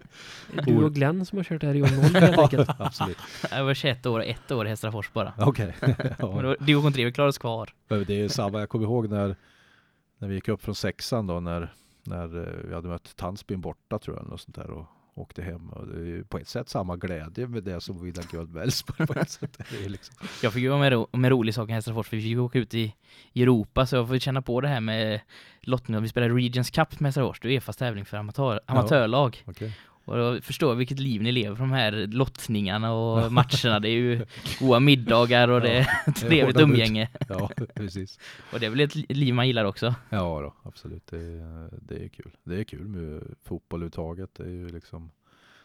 Du och Glenn som har kört här i år noll helt enkelt. Absolut. Jag var 21 år och ett år i Hästrafors bara. Okej. Men ja. Division 3, vi klarade oss kvar. Det är samma, jag kommer ihåg när, när vi gick upp från sexan då när, när eh, vi hade mött Tandsbyn borta tror jag något sånt där och åkte hem. Och det är ju på ett sätt samma glädje med det som vinna guld med Elfsborg på ett sätt. Det är ju liksom, Jag fick ju vara med ro- med rolig sak i Hästrafors, för vi fick åka ut i, i Europa, så jag får känna på det här med lottning. Vi spelade Regions Cup med Hästrafors, det är Efas tävling för amatör, amatörlag. okej. Och då förstår jag vilket liv ni lever för de här lottningarna och matcherna. Det är ju goda middagar och det är trevligt umgänge. Ja, precis. Och det är väl ett li- liv man gillar också. Ja då, absolut. Det, är- det är kul. Det är kul med fotboll överhuvudtaget. Det är ju liksom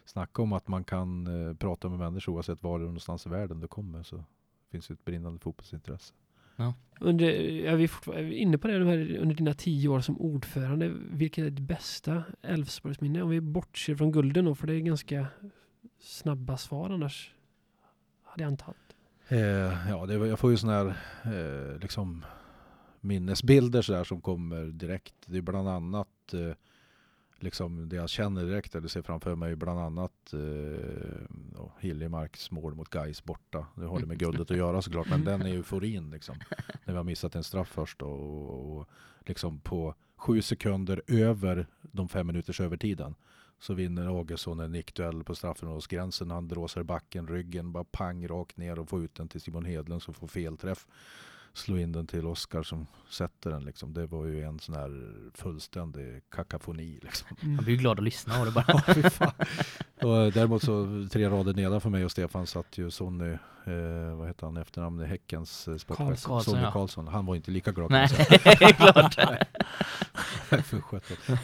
Snacka om att man kan eh, prata med människor oavsett var någonstans i världen du kommer så finns ju ett brinnande fotbollsintresse. Under, är vi fortfarande är vi inne på det de här, under dina tio år som ordförande? Vilket är ditt bästa Elfsborgsminne? Om vi bortser från gulden då, för det är ganska snabba svar annars. Hade jag antagit. Eh, ja, det, jag får ju sådana här eh, liksom minnesbilder så där som kommer direkt. Det är bland annat eh, liksom det jag känner direkt eller ser framför mig är bland annat eh, Hiljemarks mål mot Gais borta. Nu har det med guldet att göra såklart, men den euforin liksom. När vi har missat en straff först och, och, och liksom på sju sekunder över de fem minuters övertiden så vinner Augustsson en nickduell på straffområdesgränsen. Han dråsar i backen, ryggen bara pang rakt ner och får ut den till Simon Hedlund som får felträff. Slå in den till Oskar som sätter den liksom. Det var ju en sån här fullständig kakafoni liksom. Man blir ju glad att lyssna och det bara... Ja, och eh, däremot så tre rader nedanför mig och Stefan satt ju Sonny, eh, vad heter han i efternamn, Häckens eh, sportchef. Sonny ja. Karlsson. Han var inte lika glad. Nej, klart.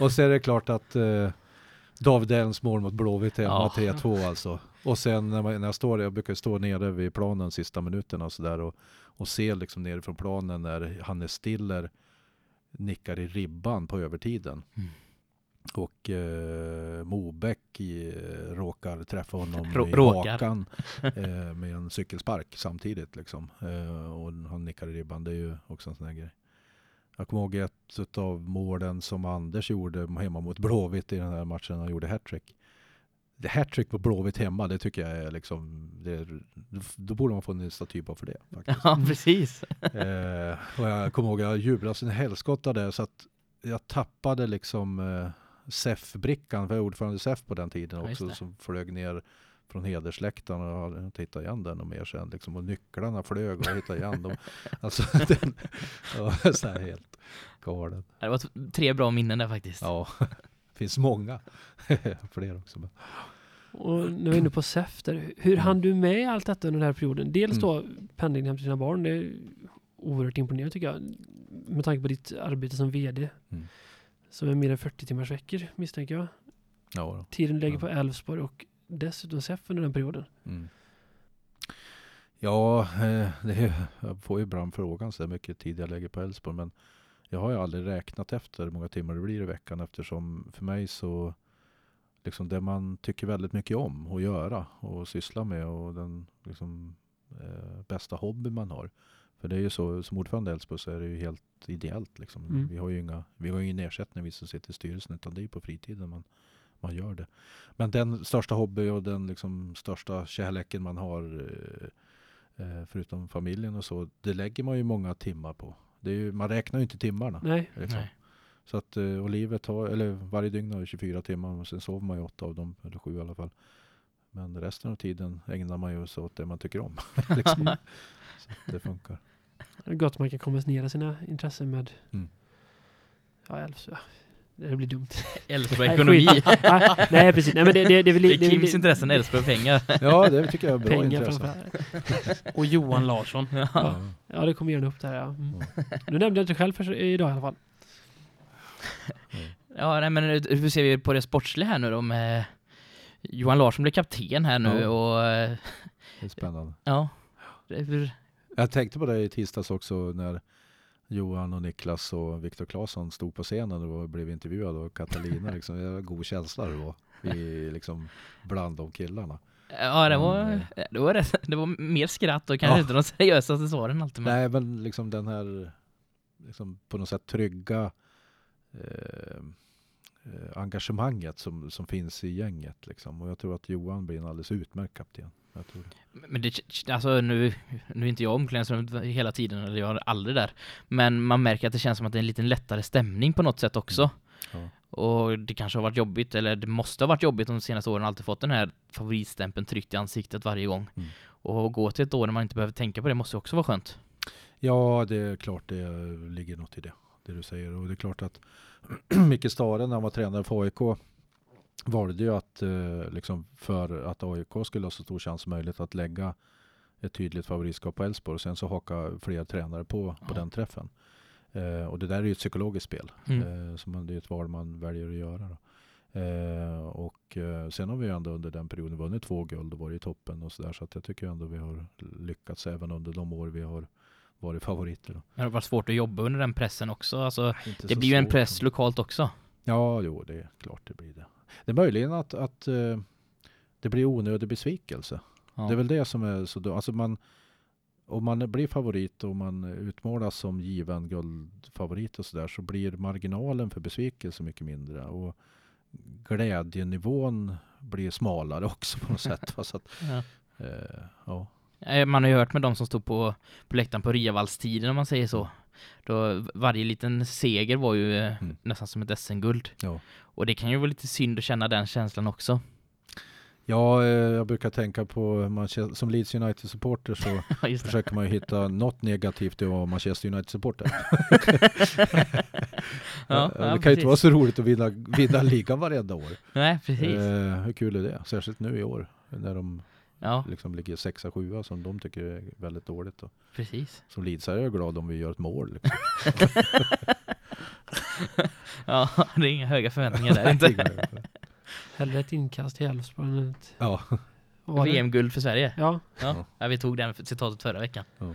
Och så är det klart att eh, David Elms mål mot Blåvitt hemma, Ja. 3-2 alltså. Och sen när, man, när jag står, jag brukar stå nere vid planen sista minuterna och sådär och, och se liksom nerifrån planen när Hannes Stiller nickar i ribban på övertiden. Mm. Och eh, Mobeck i, eh, råkar träffa honom Rå- i råkar. hakan eh, med en cykelspark samtidigt. Liksom. Eh, och han nickar i ribban, det är ju också en sån här grej. Jag kommer ihåg ett av målen som Anders gjorde hemma mot Blåvitt i den här matchen. Han gjorde hattrick. Det hattrick på Blåvitt hemma, det tycker jag är liksom... Det då borde man få en staty på för det. Faktiskt. Ja, precis. Eh, och jag kommer ihåg jag jublade sin helskotta där så att jag tappade liksom eh, SEF-brickan, för jag var ordförande i SEF på den tiden Ja, också, som flög ner från hedersläktaren och inte hittat igen den och mer sen. Liksom, och nycklarna flög och hittade igen dem. Alltså den var så här helt galen. Det var tre bra minnen där faktiskt. Ja, det finns många. Fler också. Men. Och nu är vi inne på SEF där. Hur hann du med allt detta under den här perioden? Dels då pendlingen hem till dina barn. Det är oerhört imponerande tycker jag. Med tanke på ditt arbete som VD. Mm. Som är mer än 40 timmars veckor misstänker jag. Ja, då. Tiden lägger Ja. på Elfsborg och dessutom SEF under den perioden. Mm. Ja, eh, det är, jag får ju ibland frågan så mycket tid jag lägger på Elfsborg. Men jag har ju aldrig räknat efter hur många timmar det blir i veckan. Eftersom för mig så, liksom det man tycker väldigt mycket om att göra och syssla med och den liksom, eh, bästa hobby man har. För det är ju så, som ordförande i Elfsborg så är det ju helt ideellt. Liksom. Mm. Vi har ju inga, vi har ingen ersättning vi som sitter i styrelsen utan det är ju på fritiden man, man gör det. Men den största hobby och den liksom största kärleken man har eh, eh, förutom familjen och så, det lägger man ju många timmar på. Det är ju, man räknar ju inte timmarna. Nej, Liksom. Nej. Så att, eh, och livet har, eller varje dygn har ju 24 timmar och sen sover man ju åtta av dem, eller sju i alla fall. Men resten av tiden ägnar man ju sig åt det man tycker om. liksom. Så att det funkar. det är gott man kan kombinera sina intressen med Mm. ja, Elfs, ja. Det blir dumt. Nej, ekonomi. nej, nej, precis. Nej, men det, det, det, är väl- Det är det är Kims intressen, Elfsborg pengar. Ja, det tycker jag är bra pengar intresse. Och Johan Larsson. Ja. Ja. Ja, det kommer gärna upp där ja. Mm. Nu nämnde jag inte själv för, idag i alla fall. Ja, nej, men hur ser vi på det sportsliga här nu då med Johan Larsson blir kapten här nu Ja. och Det är spännande. ja. Det Jag tänkte på det i tisdags också när Johan och Niklas och Viktor Claesson stod på scenen och blev intervjuade och Catalina liksom, det var god känsla det var i, liksom, bland de killarna. Ja, det var, Mm. det var, rätt, det var mer skratt och kanske Ja. inte de seriösaste svaren alltid. Men, Nej men liksom den här liksom, på något sätt trygga eh, eh, engagemanget som, som finns i gänget liksom. Och jag tror att Johan blir en alldeles utmärkt kapten. Jag tror det. men det, alltså nu, nu är inte jag omklädningsrummet hela tiden, eller jag är aldrig där. Men man märker att det känns som att det är en lite lättare stämning på något sätt också. Ja. Och det kanske har varit jobbigt, eller det måste ha varit jobbigt de senaste åren, alltid fått den här favoritstämpeln tryckt i ansiktet varje gång. Mm. Och gå till ett år när man inte behöver tänka på det måste också vara skönt. Ja, det är klart det ligger något i det. Det du säger. Och det är klart att Micke Stare när han var tränare för AIK valde ju att eh, liksom för att AIK skulle ha så stor chans som möjligt att lägga ett tydligt favoritskap på Elfsborg. Och sen så haka fler tränare på, på Ja. den träffen. Eh, och det där är ju ett psykologiskt spel. Mm. Eh, man, det är ett val man väljer att göra. Då. Eh, och eh, sen har vi ju ändå under den perioden vunnit två guld och varit i toppen och sådär. Så att jag tycker ändå vi har lyckats även under de år vi har varit favoriter. Då. Det har varit svårt att jobba under den pressen också. Alltså, Inte det blir ju en press lokalt också. Ja, jo, det är klart det blir det. Det är möjligen att, att eh, det blir onödig besvikelse. Ja. Det är väl det som är så dumt. Alltså man, om man blir favorit och man utmålas som given guldfavorit och sådär så blir marginalen för besvikelse mycket mindre. Och glädjenivån blir smalare också på något sätt. va. Så att, Ja. eh, ja. Eh, Man har ju hört med de som stod på, på läktaren på Riavallstiden om man säger så. Då varje liten seger var ju eh, Mm. nästan som ett SM-guld. Ja. Och det kan ju vara lite synd att känna den känslan också. Ja, eh, jag brukar tänka på, Manchester, som Leeds United-supporter så försöker man ju hitta något negativt i att vara Manchester United-supporter. Ja, det ja, kan ju inte vara så roligt att vinna, vinna ligan varenda år. Nej, precis. Eh, hur kul är det? Särskilt nu i år när de Ja, liksom ligger sexa, sjua som de tycker är väldigt dåligt. Och precis. som Leedsare är jag glad om vi gör ett mål. Liksom. Ja, det är inga höga förväntningar där inte. Hellre ett inkast i Elfsborg än ett... ja. VM-guld för Sverige. Ja, Ja. ja, vi tog den citatet förra veckan. Ja.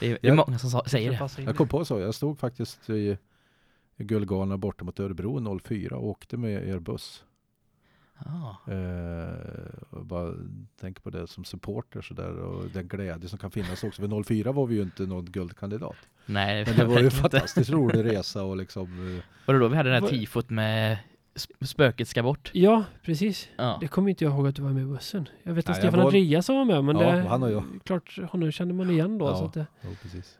Det är, det är många som sa, säger det. Jag kom på så, jag stod faktiskt i, i Guldgalan borta mot Örebro 04 och åkte med er buss. Ja. Eh, bara tänker på det som supporter så där, och den glädje som kan finnas också. För 04 var vi ju inte någon guldkandidat. Nej, Men det var ju en fantastiskt rolig resa och liksom... eh, Var det då vi hade det här tifot med sp- spöket ska bort? Ja, precis. Ja. Det kommer inte jag ihåg att du var med i bussen. Jag vet att Nej, Stefan var- Andreasson var med, men Ja, det, han och jag. klart, honom känner man igen då. Ja. Så att det Jo, precis.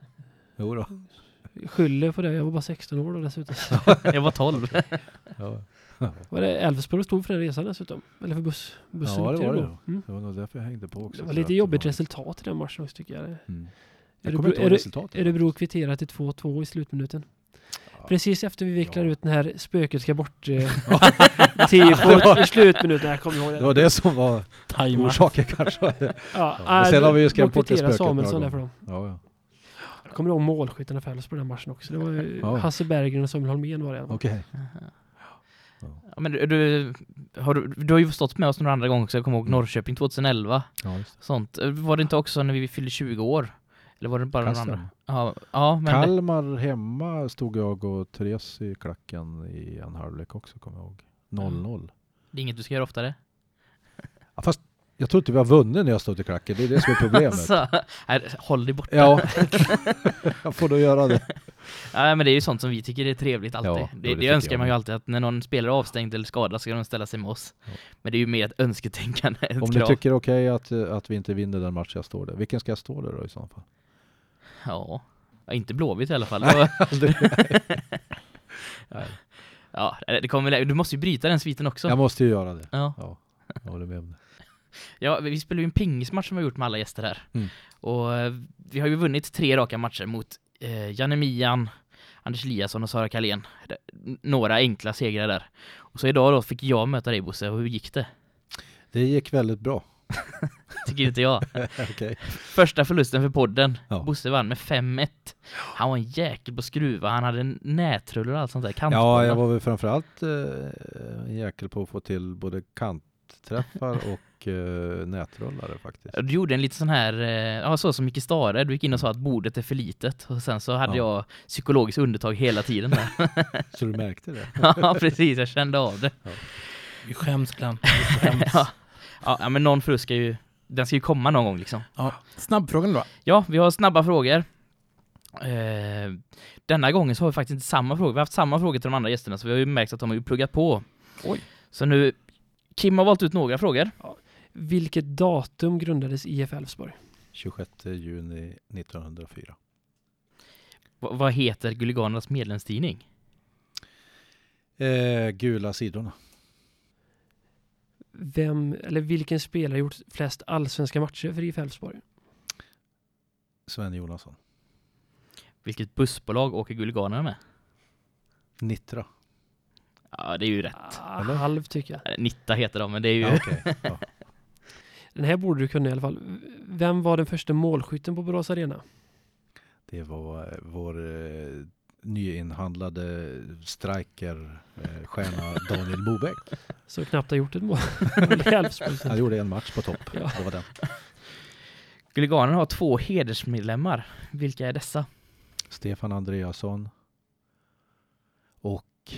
Jo då. skyller på det. Jag var bara 16 år då dessutom. Jag var 12. Ja. Var det Elfsborg stod för den resan dessutom? Eller för buss, bussen Ja, det var det. då? Mm. Det var nog därför jag hängde på också. Det var lite jobbigt var- resultat i den matchen också tycker jag. Mm. Örebro- Jag kommer inte ihåg Öre- resultatet. Örebro kvitterade till 2-2 i slutminuten. Ja. Precis efter vi vecklade Ja. ut den här spöket ska bort eh, tifot i slutminuten. Jag kommer ihåg det. Det var det som var orsaken kanske. Ja, Ja, men nej, sen har vi ju skrämt bort det spöket Samuelsson några där för dem. Ja, ja. Jag kommer ihåg målskyttarna för Elfsborg på den matchen också. Det var ju Ja. Hasse Berggren och Samuel Holmén var det. Okej. Ja, men du, du, har du, du har ju stått med oss några andra gånger också. Jag kommer ihåg Mm. Norrköping 2011. Ja. Sånt. Var det inte också när vi fyllde 20 år? Eller var det bara några andra? Ja, ja men Kalmar hemma stod jag och Therese i klacken i en halvlek också, kommer jag ihåg. 0-0. det är inget du ska göra oftare. Ja, fast jag tror inte vi har vunnit när jag stått i klacken. Det är det som är problemet. Så, nej, håll dig borta. Ja, jag får då göra det. Ja, men det är ju sånt som vi tycker är trevligt alltid. Ja, det, det det, önskar jag man ju alltid att när någon spelar avstängd eller skadad ska de ställa sig med oss. Ja. Men det är ju mer ett önsketänkande, ett Om ni krav. tycker okej att, eh, att vi inte vinner den match jag står där. Vilken ska jag stå där då i så fall? Ja. inte Blåvitt i alla fall. Ja, det kommer, du måste ju bryta den sviten också. Jag måste ju göra det. Ja. Ja, jag håller med om det. Ja, vi spelar ju en pingismatch som vi har gjort med alla gäster här. Mm. Och eh, vi har ju vunnit tre raka matcher mot eh, Janne Mian, Anders Eliasson och Sara Kalén. Några enkla segrar där. Och så idag då fick jag möta dig Bosse, och hur gick det? Det gick väldigt bra. Tycker inte jag. Okej. Första förlusten för podden. Ja. Bosse vann med 5-1. Han var en jäkel på skruva, han hade nätrullor och allt sånt där. Ja, kantbollar. jag var väl framförallt eh, en jäkel på att få till både kantträffar och eh, nätrullare faktiskt. Du gjorde en liten sån här, eh, ja så som Micke Stare, du gick in och sa att bordet är för litet och sen så hade Ja. jag psykologiskt undertag hela tiden där. Så du märkte det? ja precis, jag kände av det. Vi skäms Glenn. Vi skäms. ja. ja, men någon förlust ska ju, den ska ju komma någon gång liksom. Ja. Snabbfrågan då. Ja, vi har snabba frågor. Eh, denna gången så har vi faktiskt inte samma frågor. Vi har haft samma frågor till de andra gästerna så vi har ju märkt att de har ju pluggat på. Oj. Så nu, Kim har valt ut några frågor. Vilket datum grundades IF Elfsborg? 26 juni 1904. V- vad heter Guliganernas medlemstidning? Eh, gula sidorna. Vem, eller vilken spelare gjort flest allsvenska matcher för IF Elfsborg? Sven Jonasson. Vilket bussbolag åker Guliganerna med? Nittra. Ja, det är ju rätt. Ah, halv tycker jag. Eh, Nitta heter de, men det är ju... Ja, okej. ja. Den här borde du kunna i alla fall. Vem var den första målskytten på Borås Arena? Det var eh, vår eh, nyinhandlade striker, eh, stjärna Daniel Mobeck. Så knappt har gjort ett mål. Han gjorde en match på topp. Ja. Det var den. Guliganerna har två hedersmedlemmar. Vilka är dessa? Stefan Andreasson och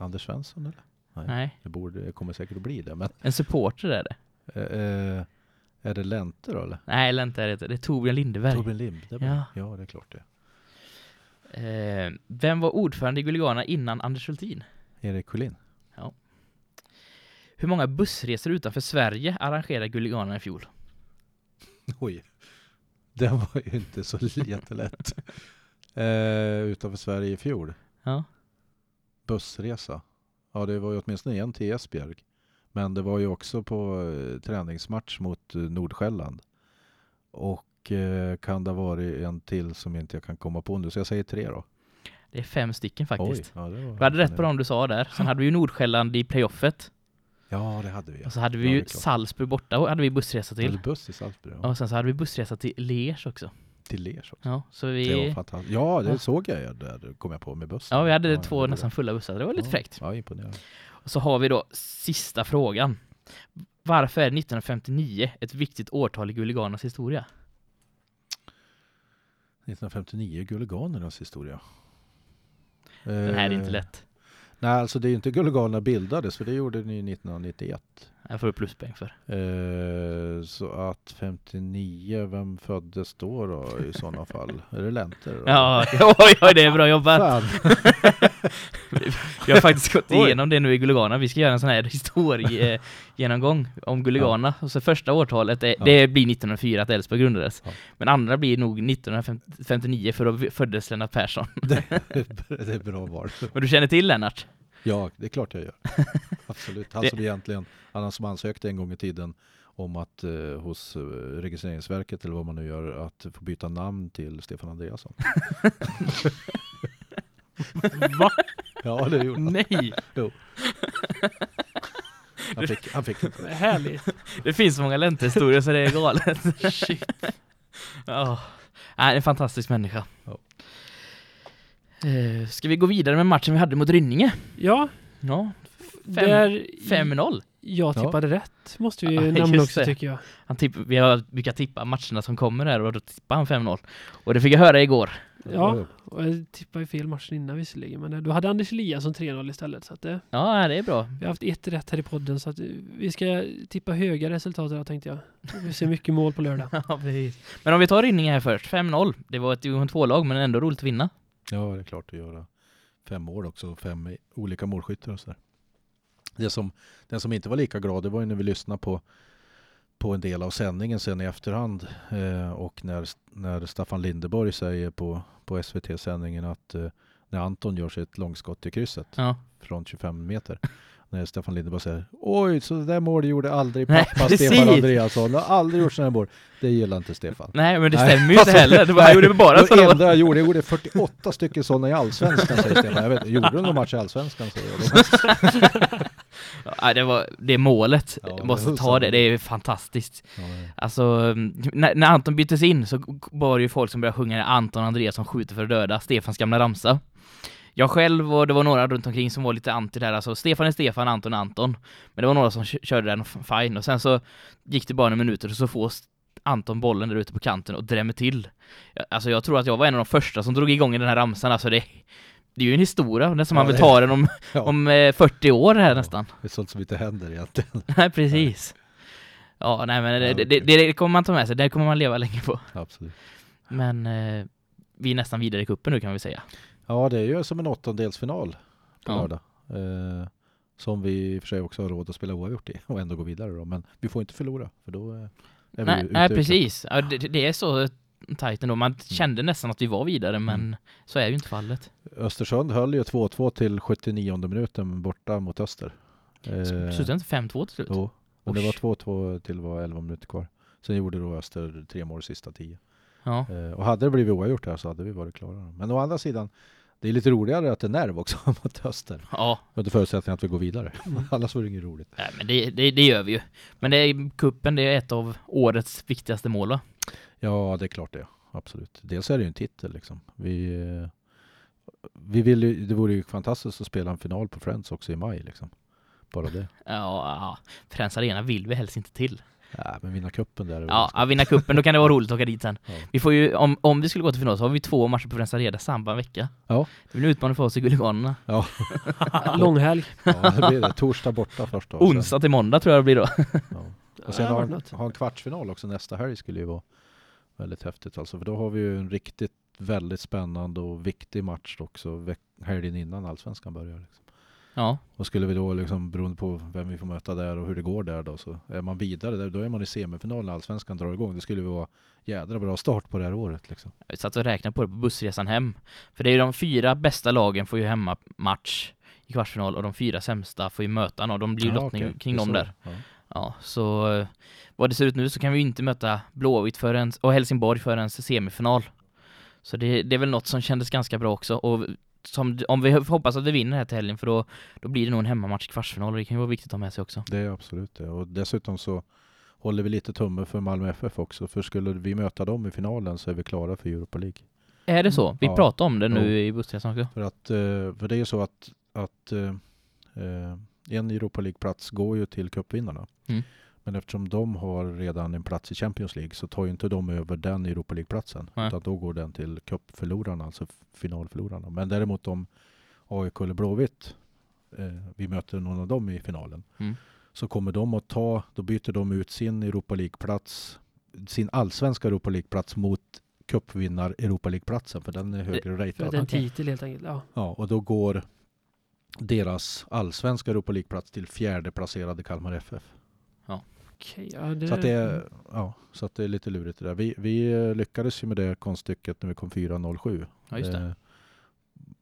Anders Svensson eller? Nej, Det, borde, det kommer säkert att bli det. Men en supporter är det. eh, eh, är det Lente då eller? Nej, eller inte är det inte. Det är Torbjörn Lindeberg. Torbjörn Lindberg? Ja. Ja. det är klart det. Eh, vem var ordförande i Guliganerna innan Anders Schultin? Erik Sjölin. Hur många bussresor utanför Sverige arrangerade Guliganerna i fjol? Oj. Den var ju inte så jättelätt. Eh, utanför Sverige i fjol. Ja. Bussresa. Ja, det var ju åtminstone en till Esbjerg. Men det var ju också på eh, träningsmatch mot eh, Nordsjälland. Och eh, kan det ha varit en till som inte jag kan komma på nu. Så jag säger tre då. Det är fem stycken faktiskt. Oj, ja, Vi hade rätt på dem du sa där. Sen hade vi ju Nordsjälland i playoffet. Ja, det hade vi. Ja. Och så hade vi Ja, ju. Salzburg borta och hade vi bussresa till. buss i Salzburg. Ja. Och sen så hade vi bussresa till Liège också. Till Liège också. Ja, så Det var vi... fantastiskt. Ja, det Ja. såg jag ju där kom jag på med bussen. Ja, vi hade det två nästan fulla bussar. Det var lite ja. fräckt. Ja, imponerande. Och så har vi då sista frågan. Varför är 1959 ett viktigt årtal i Guliganernas historia? 1959, Guliganernas historia. Den här är inte Eh, lätt. Nej, alltså det är ju inte Guliganerna bildades, för det gjorde ni 1991. Jag får pluspoäng för. Eh, så att 59, vem föddes då då i sådana fall? Är det Lenter? Då? Ja, oj, oj, det är bra jobbat! Vi har faktiskt gått igenom det nu i Guliganerna. Vi ska göra en sån här historiegenomgång om Guliganerna. Och så första årtalet, är, Ja. det blir 1904 att Elfsborg grundades. Ja. Men andra blir nog 1959 för då föddes Lennart Persson. det, det är bra val. Men du känner till Lennart? Ja, det är klart jag gör. Absolut. Han som egentligen, han som ansökte en gång i tiden om att eh, hos eh, registreringsverket eller vad man nu gör, att få byta namn till Stefan Andreasson. Va? Ja, det gjorde han. Nej! Han fick, han fick inte. Härligt. Det finns så många läntehistorier så det är galet. Shit. Ja. Nej, en fantastisk människa. Ja. Eh, Ska vi gå vidare med matchen vi hade mot Rynninge? Ja, Ja, Fem- där 5-0. jag Ja. tippade rätt måste vi Ja, ju nämna också det. tycker jag. Han tipp, vi har brukar tippa matcherna som kommer här och då tippar han 5-0. Och det fick jag höra igår. Ja, och jag tippade ju fel matchen innan visserligen, men då hade Anders Eliasson 3-0 istället. Så att det, Ja, det är bra. vi har haft ett rätt här i podden, så att vi ska tippa höga resultat idag tänkte jag. Vi ser mycket mål på lördag. Ja, precis. Men om vi tar Rynninge här först. 5-0. Det var ett division 2-lag, men ändå roligt att vinna. Ja, det är klart att göra. Fem mål också, fem olika målskyttar och sådär. Det som, den som inte var lika glad, det var ju när vi lyssnade på, på en del av sändningen sen i efterhand. Eh, och när, när Staffan Lindeborg säger på, på SVT-sändningen att eh, när Anton gör sig ett långskott i krysset Ja. från 25 meter. När Stefan Lindeborg säger Oj, så det där mål gjorde aldrig Nej, pappa precis. Stefan Andreasson. Jag har aldrig gjort sådana mål. Det gillar inte Stefan. Nej, men det Nej. stämmer ju inte heller. Det var, Nej, han gjorde bara det enda jag gjorde, jag gjorde 48 stycken sådana i Allsvenskan säger Stefan. Jag vet gjorde du någon match i Allsvenskan? Säger jag. Ja, det var det målet. Ja, måste ta det, det är fantastiskt. Ja. Alltså, mm, när, när Anton byttes in så var det ju folk som började sjunga Anton Andreas som skjuter för att döda, Stefans gamla ramsa. Jag själv och det var några runt omkring som var lite anti där, alltså Stefan är Stefan, Anton är Anton. Men det var några som kö- körde den fine och sen så gick det bara några minuter och så får Anton bollen där ute på kanten och drämmer till. Alltså jag tror att jag var en av de första som drog igång i den här ramsan, alltså det, det är ju en historia, nästan man vill ta den om, Ja. om eh, 40 år här nästan. Det är sånt som inte händer egentligen. Nej, precis. Ja, nej men det, det, det, kommer man ta med sig, det kommer man leva länge på. Absolut. Men eh, vi är nästan vidare i kuppen nu kan vi säga. Ja, det är ju som en åttondelsfinal på Ja. lördag. Eh, som vi i och för sig också har råd att spela oavgjort i och ändå gå vidare då. Men vi får inte förlora för då eh, är vi Nej, nej precis. Ja, det, det är så tajt ändå. Mm. Man kände nästan att vi var vidare, men så är ju inte fallet. Östersund höll ju 2-2 till 79 minuten borta mot Öster. Eh, Slutade inte 5-2 till slut? Jo, men det var 2-2 till var 11 minuter kvar. Sen gjorde då Öster tre mål sista tio. Ja. Eh, och hade det blivit oavgjort här så hade vi varit klara. Men å andra sidan, det är lite roligare att det är nerv också mot Öster. Ja, Under förutsättning att vi går vidare. Annars vore det inget roligt. nej, men det, det, det gör vi ju. Men det är, kuppen det är ett av årets viktigaste mål va? Ja, det är klart det. Absolut. Dels är det ju en titel liksom. Vi, eh, vi vill ju, det vore ju fantastiskt att spela en final på Friends också i maj liksom. Bara det. Ja, ja. Friends Arena vill vi helst inte till. Ja, men vinna cupen där. Ja, ja vinna kuppen då kan det vara roligt att åka dit sen. Ja. Vi får ju, om, om vi skulle gå till final så har vi två matcher på Friends Arena samma vecka. Ja. Det blir en utmaning för oss i Guliganerna. Långhelg. ja, det blir det. Torsdag borta först då. Onsdag till måndag tror jag det blir då. Ja. Ja, Och sen har en- något. ha en kvartsfinal också nästa helg skulle ju vara väldigt häftigt alltså. För då har vi ju en riktigt väldigt spännande och viktig match också helgen innan allsvenskan börjar. Liksom. Ja, Och skulle vi då liksom, beroende på vem vi får möta där och hur det går där då, så är man vidare där, då är man i semifinal när allsvenskan drar igång. Det skulle vara jädra bra start på det här året liksom. jag satt och räknade på det på bussresan hem. För det är ju de fyra bästa lagen får ju hemmamatch i kvartsfinal och de fyra sämsta får ju möta någon. De blir ju Ja, lottning okej. kring dem där. Ja. Ja, så eh, vad det ser ut nu så kan vi ju inte möta Blåvitt förrän, och Helsingborg förrän semifinal. Så det, det är väl något som kändes ganska bra också. Och som, om vi hoppas att vi vinner här till helgen för då, då blir det nog en hemmamatch i kvartsfinal och det kan ju vara viktigt att ha med sig också. Det är absolut det. Och dessutom så håller vi lite tumme för Malmö FF också. För skulle vi möta dem i finalen så är vi klara för Europa League. Är det så? Vi Ja. pratade om det nu Jo. i bussresan också. För att, eh, för det är ju så att, att eh, eh, en Europa League-plats går ju till cupvinnarna. Mm. Men eftersom de har redan en plats i Champions League så tar ju inte de över den Europa League-platsen. Utan då går den till cupförlorarna, alltså finalförlorarna. Men däremot om AIK eller Blåvitt, eh, vi möter någon av dem i finalen, Mm. så kommer de att ta, då byter de ut sin Europa League-plats, sin allsvenska Europa League-plats mot cupvinnar Europa League-platsen, för den är högre För att ratad. det är en Okej. titel helt enkelt. Ja. Ja, och då går deras allsvenska Europa League-plats till fjärde placerade Kalmar FF. Okej, ja, det... Så att det är, ja, så att det är lite lurigt det där. Vi, vi eh, lyckades ju med det konststycket när vi kom 4-0-7. Ja, just det. Eh,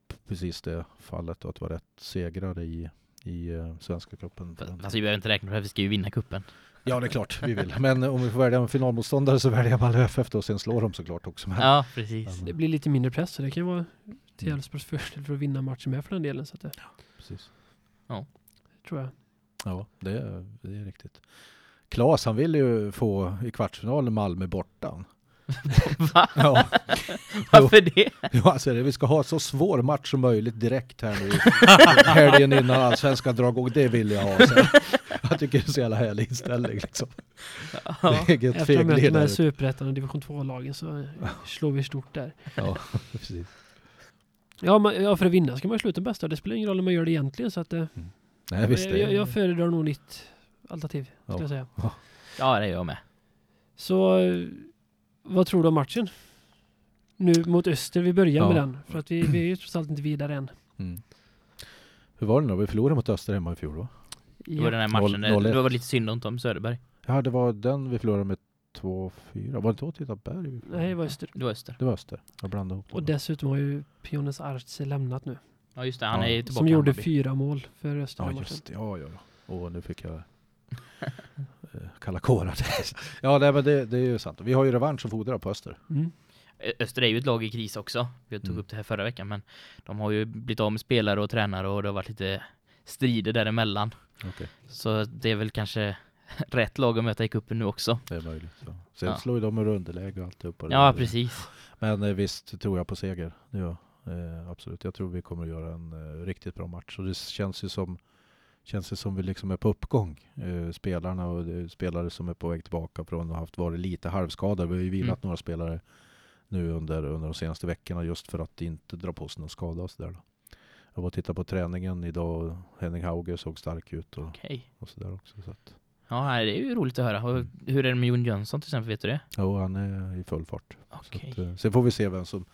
p- precis det fallet och att vara rätt segrare i, i eh, Svenska cupen. Fast vi behöver inte räkna på det, här, vi ska ju vinna kuppen. Ja, det är klart vi vill. Men om vi får välja en finalmotståndare så väljer jag Malmö FF då. Sen slår de såklart också. Men, Ja, precis. Det blir lite mindre press så det kan ju vara till Mm. Elfsborgs fördel för att vinna matchen med för den delen. Så att det precis. tror jag. Ja, det är, det är riktigt. Klas, han vill ju få i kvartsfinalen Malmö borta. Va? Ja, Varför det? ja alltså det, vi ska ha så svår match som möjligt direkt här nu. Helgen innan allsvenskan drar igång. Det vill jag ha. Så jag tycker det är så jävla härlig inställning liksom. Ja. Eget Efter här fegledare. superettan och division 2-lagen så slår vi stort där. Ja, precis. Ja, man, ja, för att vinna ska man ju sluta bäst och det spelar ingen roll om man gör det egentligen. Så att, eh, Nej, visst. jag, det- jag, jag föredrar nog ditt alternativ, Ja. ska jag säga. ja, det gör jag med. Så eh, vad tror du om matchen? Nu mot Öster, vi börjar Ja. med den. För att vi, vi är ju trots allt inte vidare än. Mm. Hur var det då? Vi förlorade mot Öster hemma i fjol va? Det var den här matchen, noll det ett. det var lite synd om Tom Söderberg. Ja, det var den vi förlorade med 2-4. Var det Åtvidaberg? Nej, det var Öster. Det var Öster. Det var Öster. Jag blandade ihop Och dem. dessutom har ju Piones Arce lämnat nu. Ja just det, han Ja, är tillbaka Som gjorde fyra mål för Ja, Öster just det. Ja, ja, ja. Och nu fick jag kalla kårar. ja, nej, men det, det är ju sant. Vi har ju revansch som fordrar på Öster. Mm. Öster är ju ett lag i kris också. Vi tog Mm. upp det här förra veckan, men de har ju blivit av med spelare och tränare och det har varit lite strider däremellan. Okej. Så det är väl kanske rätt lag att möta i cupen nu också. Det är möjligt. Ja. Sen Ja. slår ju de ur underläge och alltihopa. Ja, precis. Men eh, visst tror jag på seger. Jag. eh, absolut. Jag tror vi kommer att göra en eh, riktigt bra match. Och det känns ju som Känns det som vi liksom är på uppgång. Eh, spelarna och är spelare som är på väg tillbaka från att ha haft varit lite halvskadade. Vi har ju vilat Mm. några spelare nu under, under de senaste veckorna just för att inte dra på sig någon skada och sådär. Jag var och tittade på träningen idag och Henning Hauger såg stark ut och, Okej. och sådär också. Så att, Ja, det är ju roligt att höra. Och Mm. hur är det med Jon Jönsson till exempel, vet du det? jo, han är i full fart. Okej. att, eh, sen får vi se vem som,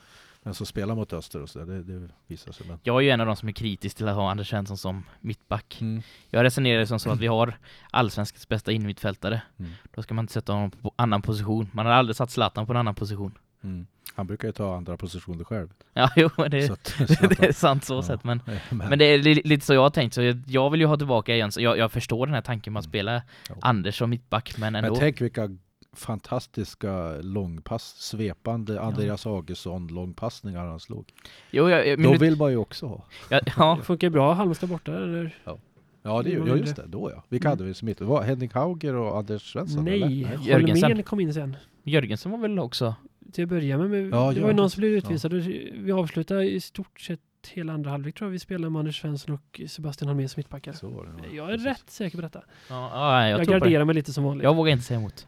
vem som spelar mot Öster och sådär. Det, det visar sig. Men, Jag är ju en av de som är kritisk till att ha Anders Svensson som mittback. mm. Jag resonerar som så att vi har allsvenskans bästa innermittfältare. Mm. Då ska man inte sätta honom på annan position. Man har aldrig satt Zlatan på en annan position. Mm. Han brukar ju ta andra positioner själv. Ja, jo, det, Så att, så det, är sant så ja. sett. Men, men, men det är li- lite så jag har tänkt. Så jag, jag vill ju ha tillbaka Jönsson. Jag, jag förstår den här tanken med att Mm. spela Ja. Anders som mittback, men ändå. Men tänk vilka fantastiska långpass, svepande Andreas Augustsson långpassningar han slog. Jo, jag, jag, De minut, vill man ju också ha. ja, ja, Det funkar bra Halmstad borta eller? Ja, det, Det var ja ju just det. Då ja. Vilka Mm. hade vi som? Det var Henning Hauger och Anders Svensson? Nej, Eller? Jörgensen. Kom in sen. Jörgensen var väl också... Till att börja med. men Ja, det var ju någon som blev utvisad. och Vi avslutade i stort sett hela andra halvlek tror jag vi spelade med Anders Svensson och Sebastian Holmén som mittbackar. Så var det. ja. Jag är Precis. rätt säker på detta. Ja, ja jag, Jag, tror på det. garderar mig lite som vanligt. Jag vågar inte säga emot.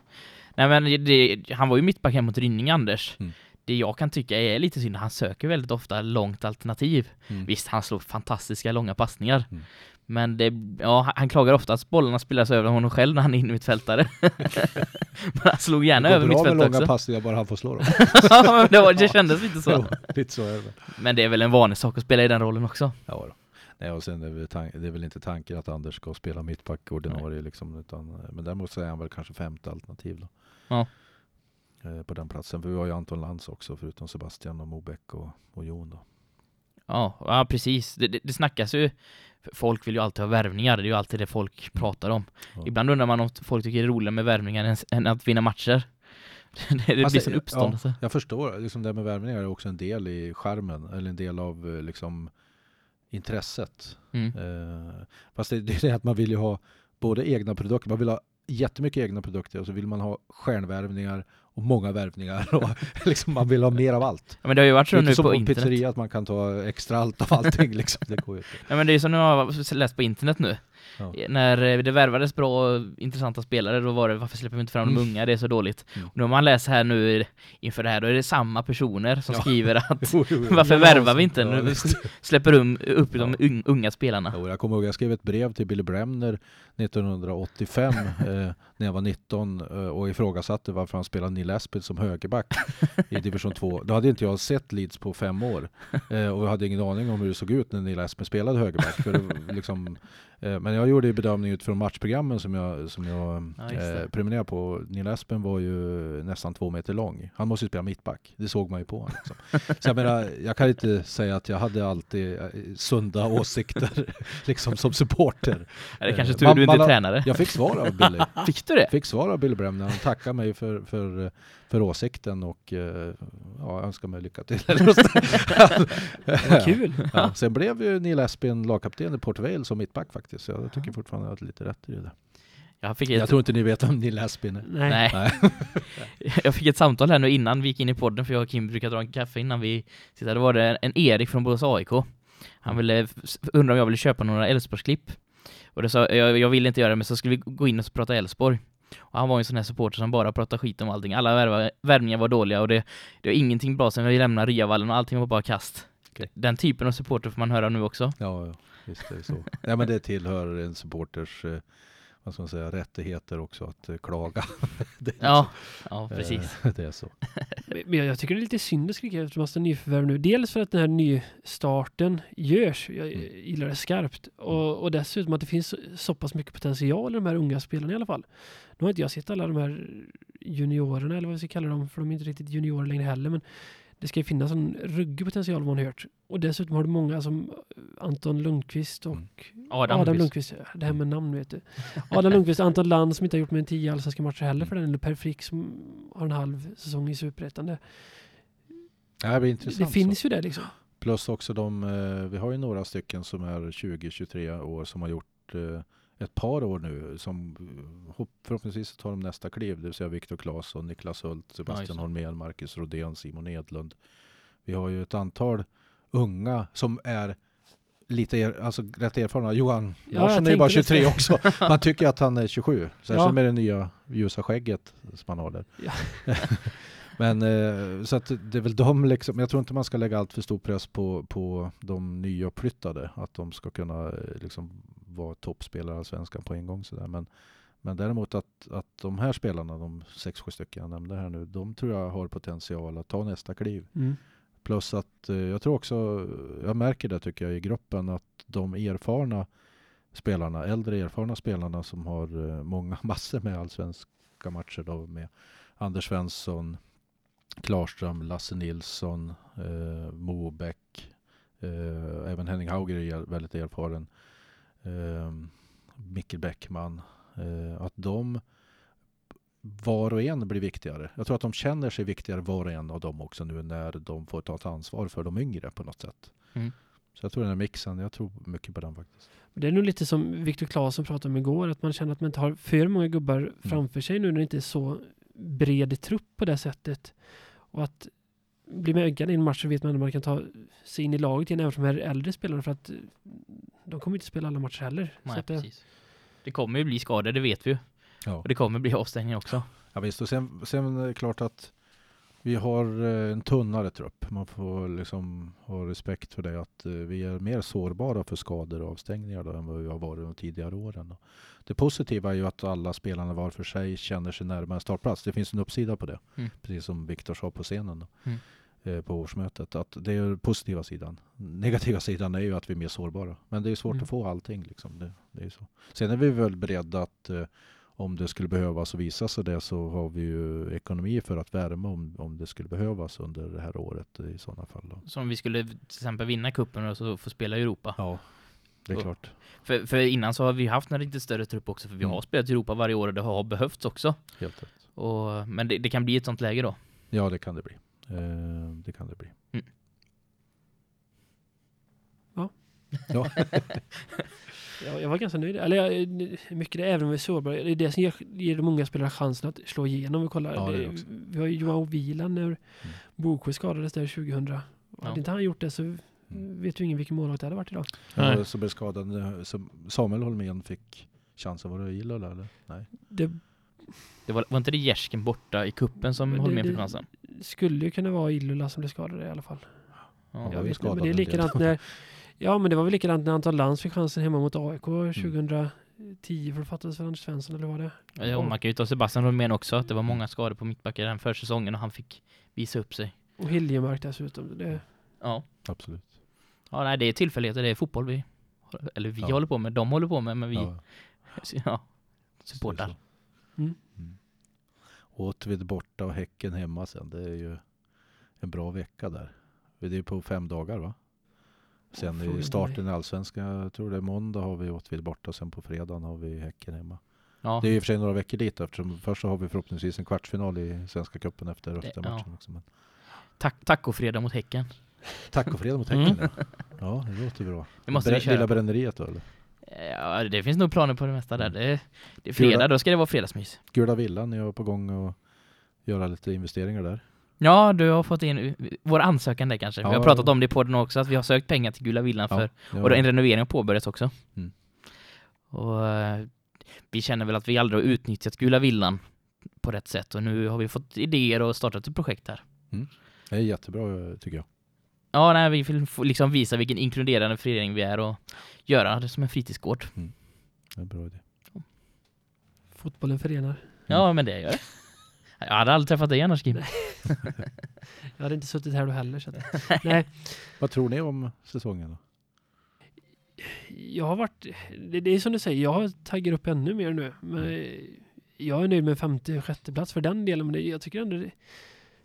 Nej men det, han var ju mittback hem mot Rynning, Anders. Mm. Det jag kan tycka är lite synd, han söker väldigt ofta långt alternativ. Mm. Visst, han slår fantastiska långa passningar. Mm. Men det, ja, han- klagar ofta att bollarna spelas över honom själv när han är innermittfältare. men han slog gärna det över går bra med mittfältet långa också. passningar bara han får slå dem. ja, men det, var, det kändes lite så. Jo, lite så är det. Men det är väl en vanlig sak att spela i den rollen också. Ja, då. Nej, och sen är det, väl tan- det är väl inte tanken att Anders ska spela mittback ordinarie liksom, utan, men däremot så är han väl kanske femte alternativ då. Ja. Eh, På den platsen. För vi har ju Anton Lantz också förutom Sebastian och Mobeck och, och Jon då. Ja, ja precis. Det, det, det snackas ju. Folk vill ju alltid ha värvningar, det är ju alltid det folk pratar om. Ja. Ibland undrar man om folk tycker det är roligare med värvningar än, än att vinna matcher. det blir Alltså, ja, uppståndelse. Jag förstår, liksom det med värvningar är också en del i skärmen, eller en del av eh, liksom intresset. Mm. Eh, fast det, det är det att man vill ju ha både egna produkter, man vill ha jättemycket egna produkter och så vill man ha stjärnvärvningar och många värvningar och liksom man vill ha mer av allt. Ja, men det har ju varit så Inte nu som på på internet. pizzeria att man kan ta extra allt av allting liksom. Det går ju inte. Ja, men det är som nu har läst på internet nu. Ja. När eh, det värvades bra och intressanta spelare, då var det varför släpper vi inte fram de Mm. unga, det är så dåligt. Mm. Och nu har man läst här nu inför det här, då är det samma personer som Ja. skriver att Jo, jo, jo. varför värvar vi inte? Nu släpper um, upp de unga spelarna. Jo, jag kommer ihåg, jag skrev ett brev till Billy Bremner 1985 eh, när jag var 19 eh, och ifrågasatte varför han spelade Neil Aspel som högerback i division 2. Då hade inte jag sett Leeds på fem år eh, och jag hade ingen aning om hur det såg ut när Neil Aspel spelade högerback. För det, liksom, eh, men jag gjorde ju bedömning utifrån matchprogrammen som jag, som jag Ja, eh, prenumererade på. Neil Aspen var ju nästan två meter lång. Han måste ju spela mittback. Det såg man ju på honom. Liksom. Så jag menar, jag kan inte säga att jag hade alltid eh, sunda åsikter liksom som supporter. Är det kanske Eh, tur man- du inte är tränare? Jag fick svar av Billy. Fick du det? Fick svar av Billy Bremner. Han tackade mig för, för, för åsikten och eh, ja, önskade mig lycka till. Vad kul! ja, sen blev ju Neil Aspin lagkapten i Port Vale som mittback faktiskt. Så jag tycker fortfarande att jag hade lite rätt i det. Jag fick ett, Jag tror inte ni vet vem Neil Aspin är. Nej. Nej. Jag fick ett samtal här nu innan vi gick in i podden, för jag och Kim brukar dra en kaffe innan vi sitter. Då var det en Erik från Borås AIK. Han ville, undra om jag ville köpa några Elfsborgsklipp. Och det sa, jag, jag ville inte göra det, men så skulle vi gå in och prata Elfsborg. Och han var ju en sån här supporter som bara pratade skit om allting. Alla värva, värvningar var dåliga och det, det var ingenting bra sen vi lämnade Riavallen och allting var bara kast. Okej. Den typen av supporter får man höra nu också. Ja, ja, visst är det så. Ja, men det tillhör en supporters eh, vad ska man säga, rättigheter också att eh, klaga. Ja, ja så. precis. Eh, det är så. Men jag, jag tycker det är lite synd att skrika efter massa nyförvärv nu. Dels för att den här nystarten görs. Jag Mm. gillar det skarpt. Och, och dessutom att det finns så, så pass mycket potential i de här unga spelarna i alla fall. Nu har inte jag sett alla de här juniorerna eller vad vi ska kalla dem, för de är inte riktigt juniorer längre heller. Men det ska ju finnas en ruggig potential vad man har hört. Och dessutom har du många som Anton Lundqvist och Mm. Adam, Adam, Lundqvist. Lundqvist. Det här med namn vet du. Adam Lundqvist, Anton Land som inte har gjort mer än tio allsvenska matcher heller för den. Eller Per Frick som har en halv säsong i Superettan. Det, blir det intressant. så. finns ju det liksom. Plus också de, eh, vi har ju några stycken som är 20-23 år som har gjort eh, ett par år nu som hopp- förhoppningsvis tar de nästa kliv. Det vill säga Viktor Claesson, Niklas Hult, Sebastian det. Holmén, Marcus Rodén, Simon Edlund. Vi har ju ett antal unga som är lite er, alltså rätt erfarna. Johan Ja, Larsson är ju bara tänkte det. 23 också. Man tycker att han är 27. Särskilt Ja. med det nya ljusa skägget som han har där. Ja. Men eh, så att det är väl de liksom, jag tror inte man ska lägga allt för stor press på, på de nyuppflyttade. Att de ska kunna eh, liksom vara toppspelare i Svenskan på en gång sådär. Men, men däremot att, att de här spelarna, de sex, sju stycken jag nämnde här nu, de tror jag har potential att ta nästa kliv. Mm. Plus att eh, jag tror också, jag märker det tycker jag i gruppen, att de erfarna spelarna, äldre erfarna spelarna som har eh, många massor med allsvenska matcher då med Anders Svensson, Klarström, Lasse Nilsson, eh, Mobeck, eh, även Henning Hauger är väldigt erfaren, eh, Mikkel Bäckman, eh, att de var och en blir viktigare. Jag tror att de känner sig viktigare var och en av dem också nu när de får ta ett ansvar för de yngre på något sätt. Mm. Så jag tror den här mixen, jag tror mycket på den faktiskt. Det är nog lite som Viktor Claesson pratade om igår, att man känner att man inte har för många gubbar Mm. framför sig nu när det inte är så bred trupp på det sättet. Och att blir man öggad i en match så vet man att man kan ta sig in i laget igen, även för de här äldre spelarna, för att eh, de kommer inte spela alla matcher heller. så Nej, att det, precis. Det kommer ju bli skador, det vet vi ju. Ja. Och det kommer bli avstängning också. Ja visst, och sen, sen är det klart att vi har eh, en tunnare trupp. Man får liksom ha respekt för det att eh, vi är mer sårbara för skador och avstängningar då än vad vi har varit de tidigare åren. Det positiva är ju att alla spelarna var för sig känner sig närmare en startplats. Det finns en uppsida på det. Mm. Precis som Viktor sa på scenen Mm. eh, på årsmötet. Att det är positiva sidan. Negativa sidan är ju att vi är mer sårbara. Men det är svårt Mm. att få allting. Liksom. Det, det är så. Sen är vi väl beredda att eh, om det skulle behövas och visa sig det så har vi ju ekonomi för att värma om, om det skulle behövas under det här året i sådana fall. Då. Så om vi skulle till exempel vinna kuppen och så få spela i Europa. Ja, det är Och- klart. För, för innan så har vi haft en lite större trupp också, för vi Mm. har spelat i Europa varje år och det har behövts också. Helt rätt. Och, men det, det kan bli ett sånt läge då. Ja, det kan det bli. Eh, det kan det bli. Mm. Ja. ja. jag, jag var ganska nöjd. Eller jag, mycket det, även om vi är sårbara. Det är det som ger, ger de unga spelarna chansen att slå igenom. Vi, kollar, Ja, det vi har ju Joao Wieland när Boksjö skadades där 2000. Hade inte han gjort det så vet ju ingen vilken målvakt det hade varit idag. Nej. Ja, så blev skadad. eh, Samuel Holmén fick chansen. Var det Ilala eller? Nej. Det Det var, var inte det Gärsken borta i kuppen som höll det- med det- för chansen? skulle ju kunna vara Illula som blev skadad i alla fall. Ja. Jag vet inte, men det är likadant när... Ja, men det var väl likadant när Anton Lantz fick chansen hemma mot AIK Mm. 2010, för det fattades väl Anders Svensson, eller vad det? Ja, man kan ju ta Sebastian Holmén också, att det var många skador på mittbackar den försäsongen och han fick visa upp sig. Och Hiljemark dessutom. Det, Ja. Absolut. Ja, nej, det är tillfälligheter, det är fotboll vi, eller vi Ja. håller på med, de håller på med, men vi, Ja, ja, supportar. Mm. Mm. Åtvid borta och Häcken hemma sen. Det är ju en bra vecka där. Det är på fem dagar va? Sen i starten i Allsvenskan, jag tror det är måndag har vi Åtvid borta och sen på fredagen har vi Häcken hemma. Ja, Det är i och för sig några veckor dit eftersom först så har vi förhoppningsvis en kvartsfinal i Svenska cupen efter Det- Rögle-matchen också. Men tack, tacofredag mot Häcken. tacofredag mot Mm. Häcken ja. ja, det låter bra. Det måste vi Bre- köra. Lilla bränneriet då eller? Ja, det finns nog planer på det mesta där. Mm. Det, det är fredag, Gula- då ska det vara fredagsmys. Gula villan är jag på gång att göra lite investeringar där. Ja, du har fått in vår ansökan där kanske. vi Ja, har pratat om det på den också, att vi har sökt pengar till Gula Villan för, Ja, och en renovering har påbörjats också. Mm. Och eh, vi känner väl att vi aldrig har utnyttjat Gula Villan på rätt sätt och nu har vi fått idéer och startat ett projekt här. det är jättebra eh, tycker jag. Ja, nej, vi vill liksom visa vilken inkluderande förening vi är och göra det som en fritidsgård. Det är en bra idé. fotbollen förenar. Ja, men det gör det. Jag hade aldrig träffat dig annars Kim. Jag hade inte suttit här då heller. Så att, nej, Vad tror ni om säsongen då? jag har varit... Det, det är som du säger, jag taggar upp ännu mer nu. Men jag är nöjd med femte och sjätte plats för den delen. Men det, jag tycker ändå det,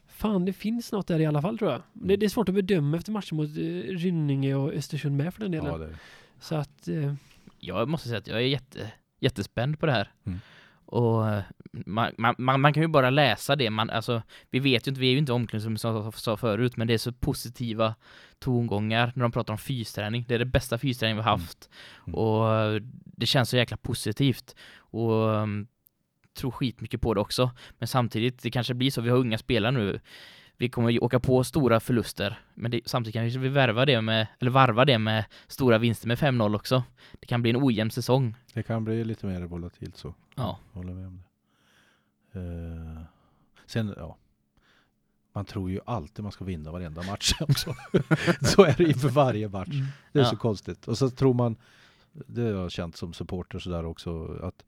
Fan, det finns något där i alla fall tror jag. Det, det är svårt att bedöma efter matchen mot eh, Rynninge och Östersund med för den delen. Ja, det, Så att, eh, Jag måste säga att jag är jätte, jättespänd på det här. Mm. Och eh, man, man, man, kan ju bara läsa det. Man, alltså, vi vet ju inte, vi är ju inte i omklädningsrummet som jag sa förut, men det är så positiva tongångar när de pratar om fysträning. Det är det bästa fysträning vi har Mm. haft. Mm. Och det känns så jäkla positivt. Och um, tror skitmycket på det också. Men samtidigt, det kanske blir så, vi har unga spelare nu. Vi kommer ju åka på stora förluster, men det, samtidigt kan vi värva det med, eller varva det med stora vinster med 5-0 också. Det kan bli en ojämn säsong. det kan bli lite mer volatilt så. Ja. Håller med om det. Eh, sen, ja. Man tror ju alltid man ska vinna varenda match också. så är det inför varje match. Det är Ja. så konstigt. Och så tror man, det har jag känt som supporter sådär också, att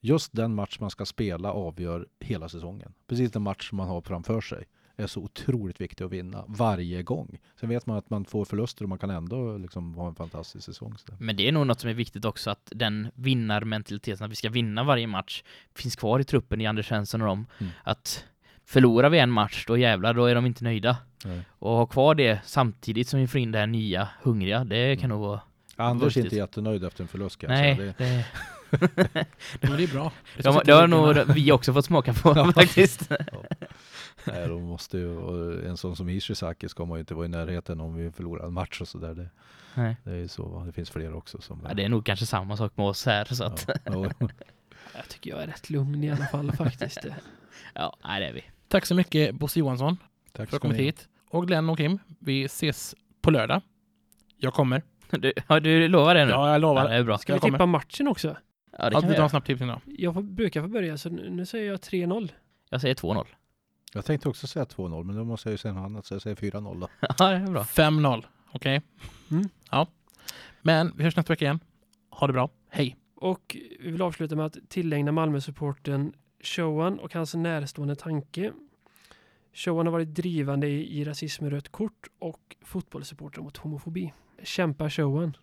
just den match man ska spela avgör hela säsongen. Precis den match man har framför sig är så otroligt viktig att vinna varje gång. Sen vet man att man får förluster och man kan ändå liksom ha en fantastisk säsong. Så Men det är nog något som är viktigt också, att den vinnarmentaliteten, att vi ska vinna varje match, finns kvar i truppen i Anders Svensson och dem. Mm. Att förlorar vi en match, då jävlar, då är de inte nöjda. Nej. Och ha kvar det samtidigt som vi får in det här nya, hungriga, det kan Mm. nog vara... Anders är inte jättenöjd efter en förlust kan jag Nej. Det, det, Men det är bra. Det det, har, nog vi också fått smaka på Ja. Nej, de måste ju, och en sån som Ishizaki ska man ju inte vara i närheten om vi förlorar en match och sådär. Det, Nej. det är ju så, det finns fler också som... Ja, det är nog kanske samma sak med oss här, så att... ja, ja. jag tycker jag är rätt lugn i alla fall faktiskt. Ja, nej det är vi. Tack så mycket Bosse Johansson Tack för att du kommit hit. Och Glenn och Kim, vi ses på lördag. Jag kommer. Du, ja, du lovar det nu? Ja, jag Ja, lovar. det är bra. Ska Jag vi kommer. tippa matchen också? Ja, det Ja, kan vi vi en snabb då. Jag får, brukar få börja, så nu, nu säger jag 3-0. Jag säger 2-0. Jag tänkte också säga 2-0, men då måste jag ju säga något annat, så jag säger 4-0 då. Ja, det är bra. 5-0. Okej? Mm. Ja. Men vi hörs nästa vecka igen. Ha det bra. Hej! Och vi vill avsluta med att tillägna Malmö-supporten Showan och hans närstående tanke. Showan har varit drivande i, i rasism med rött kort och fotbollssupportrar mot homofobi. Kämpa Showan!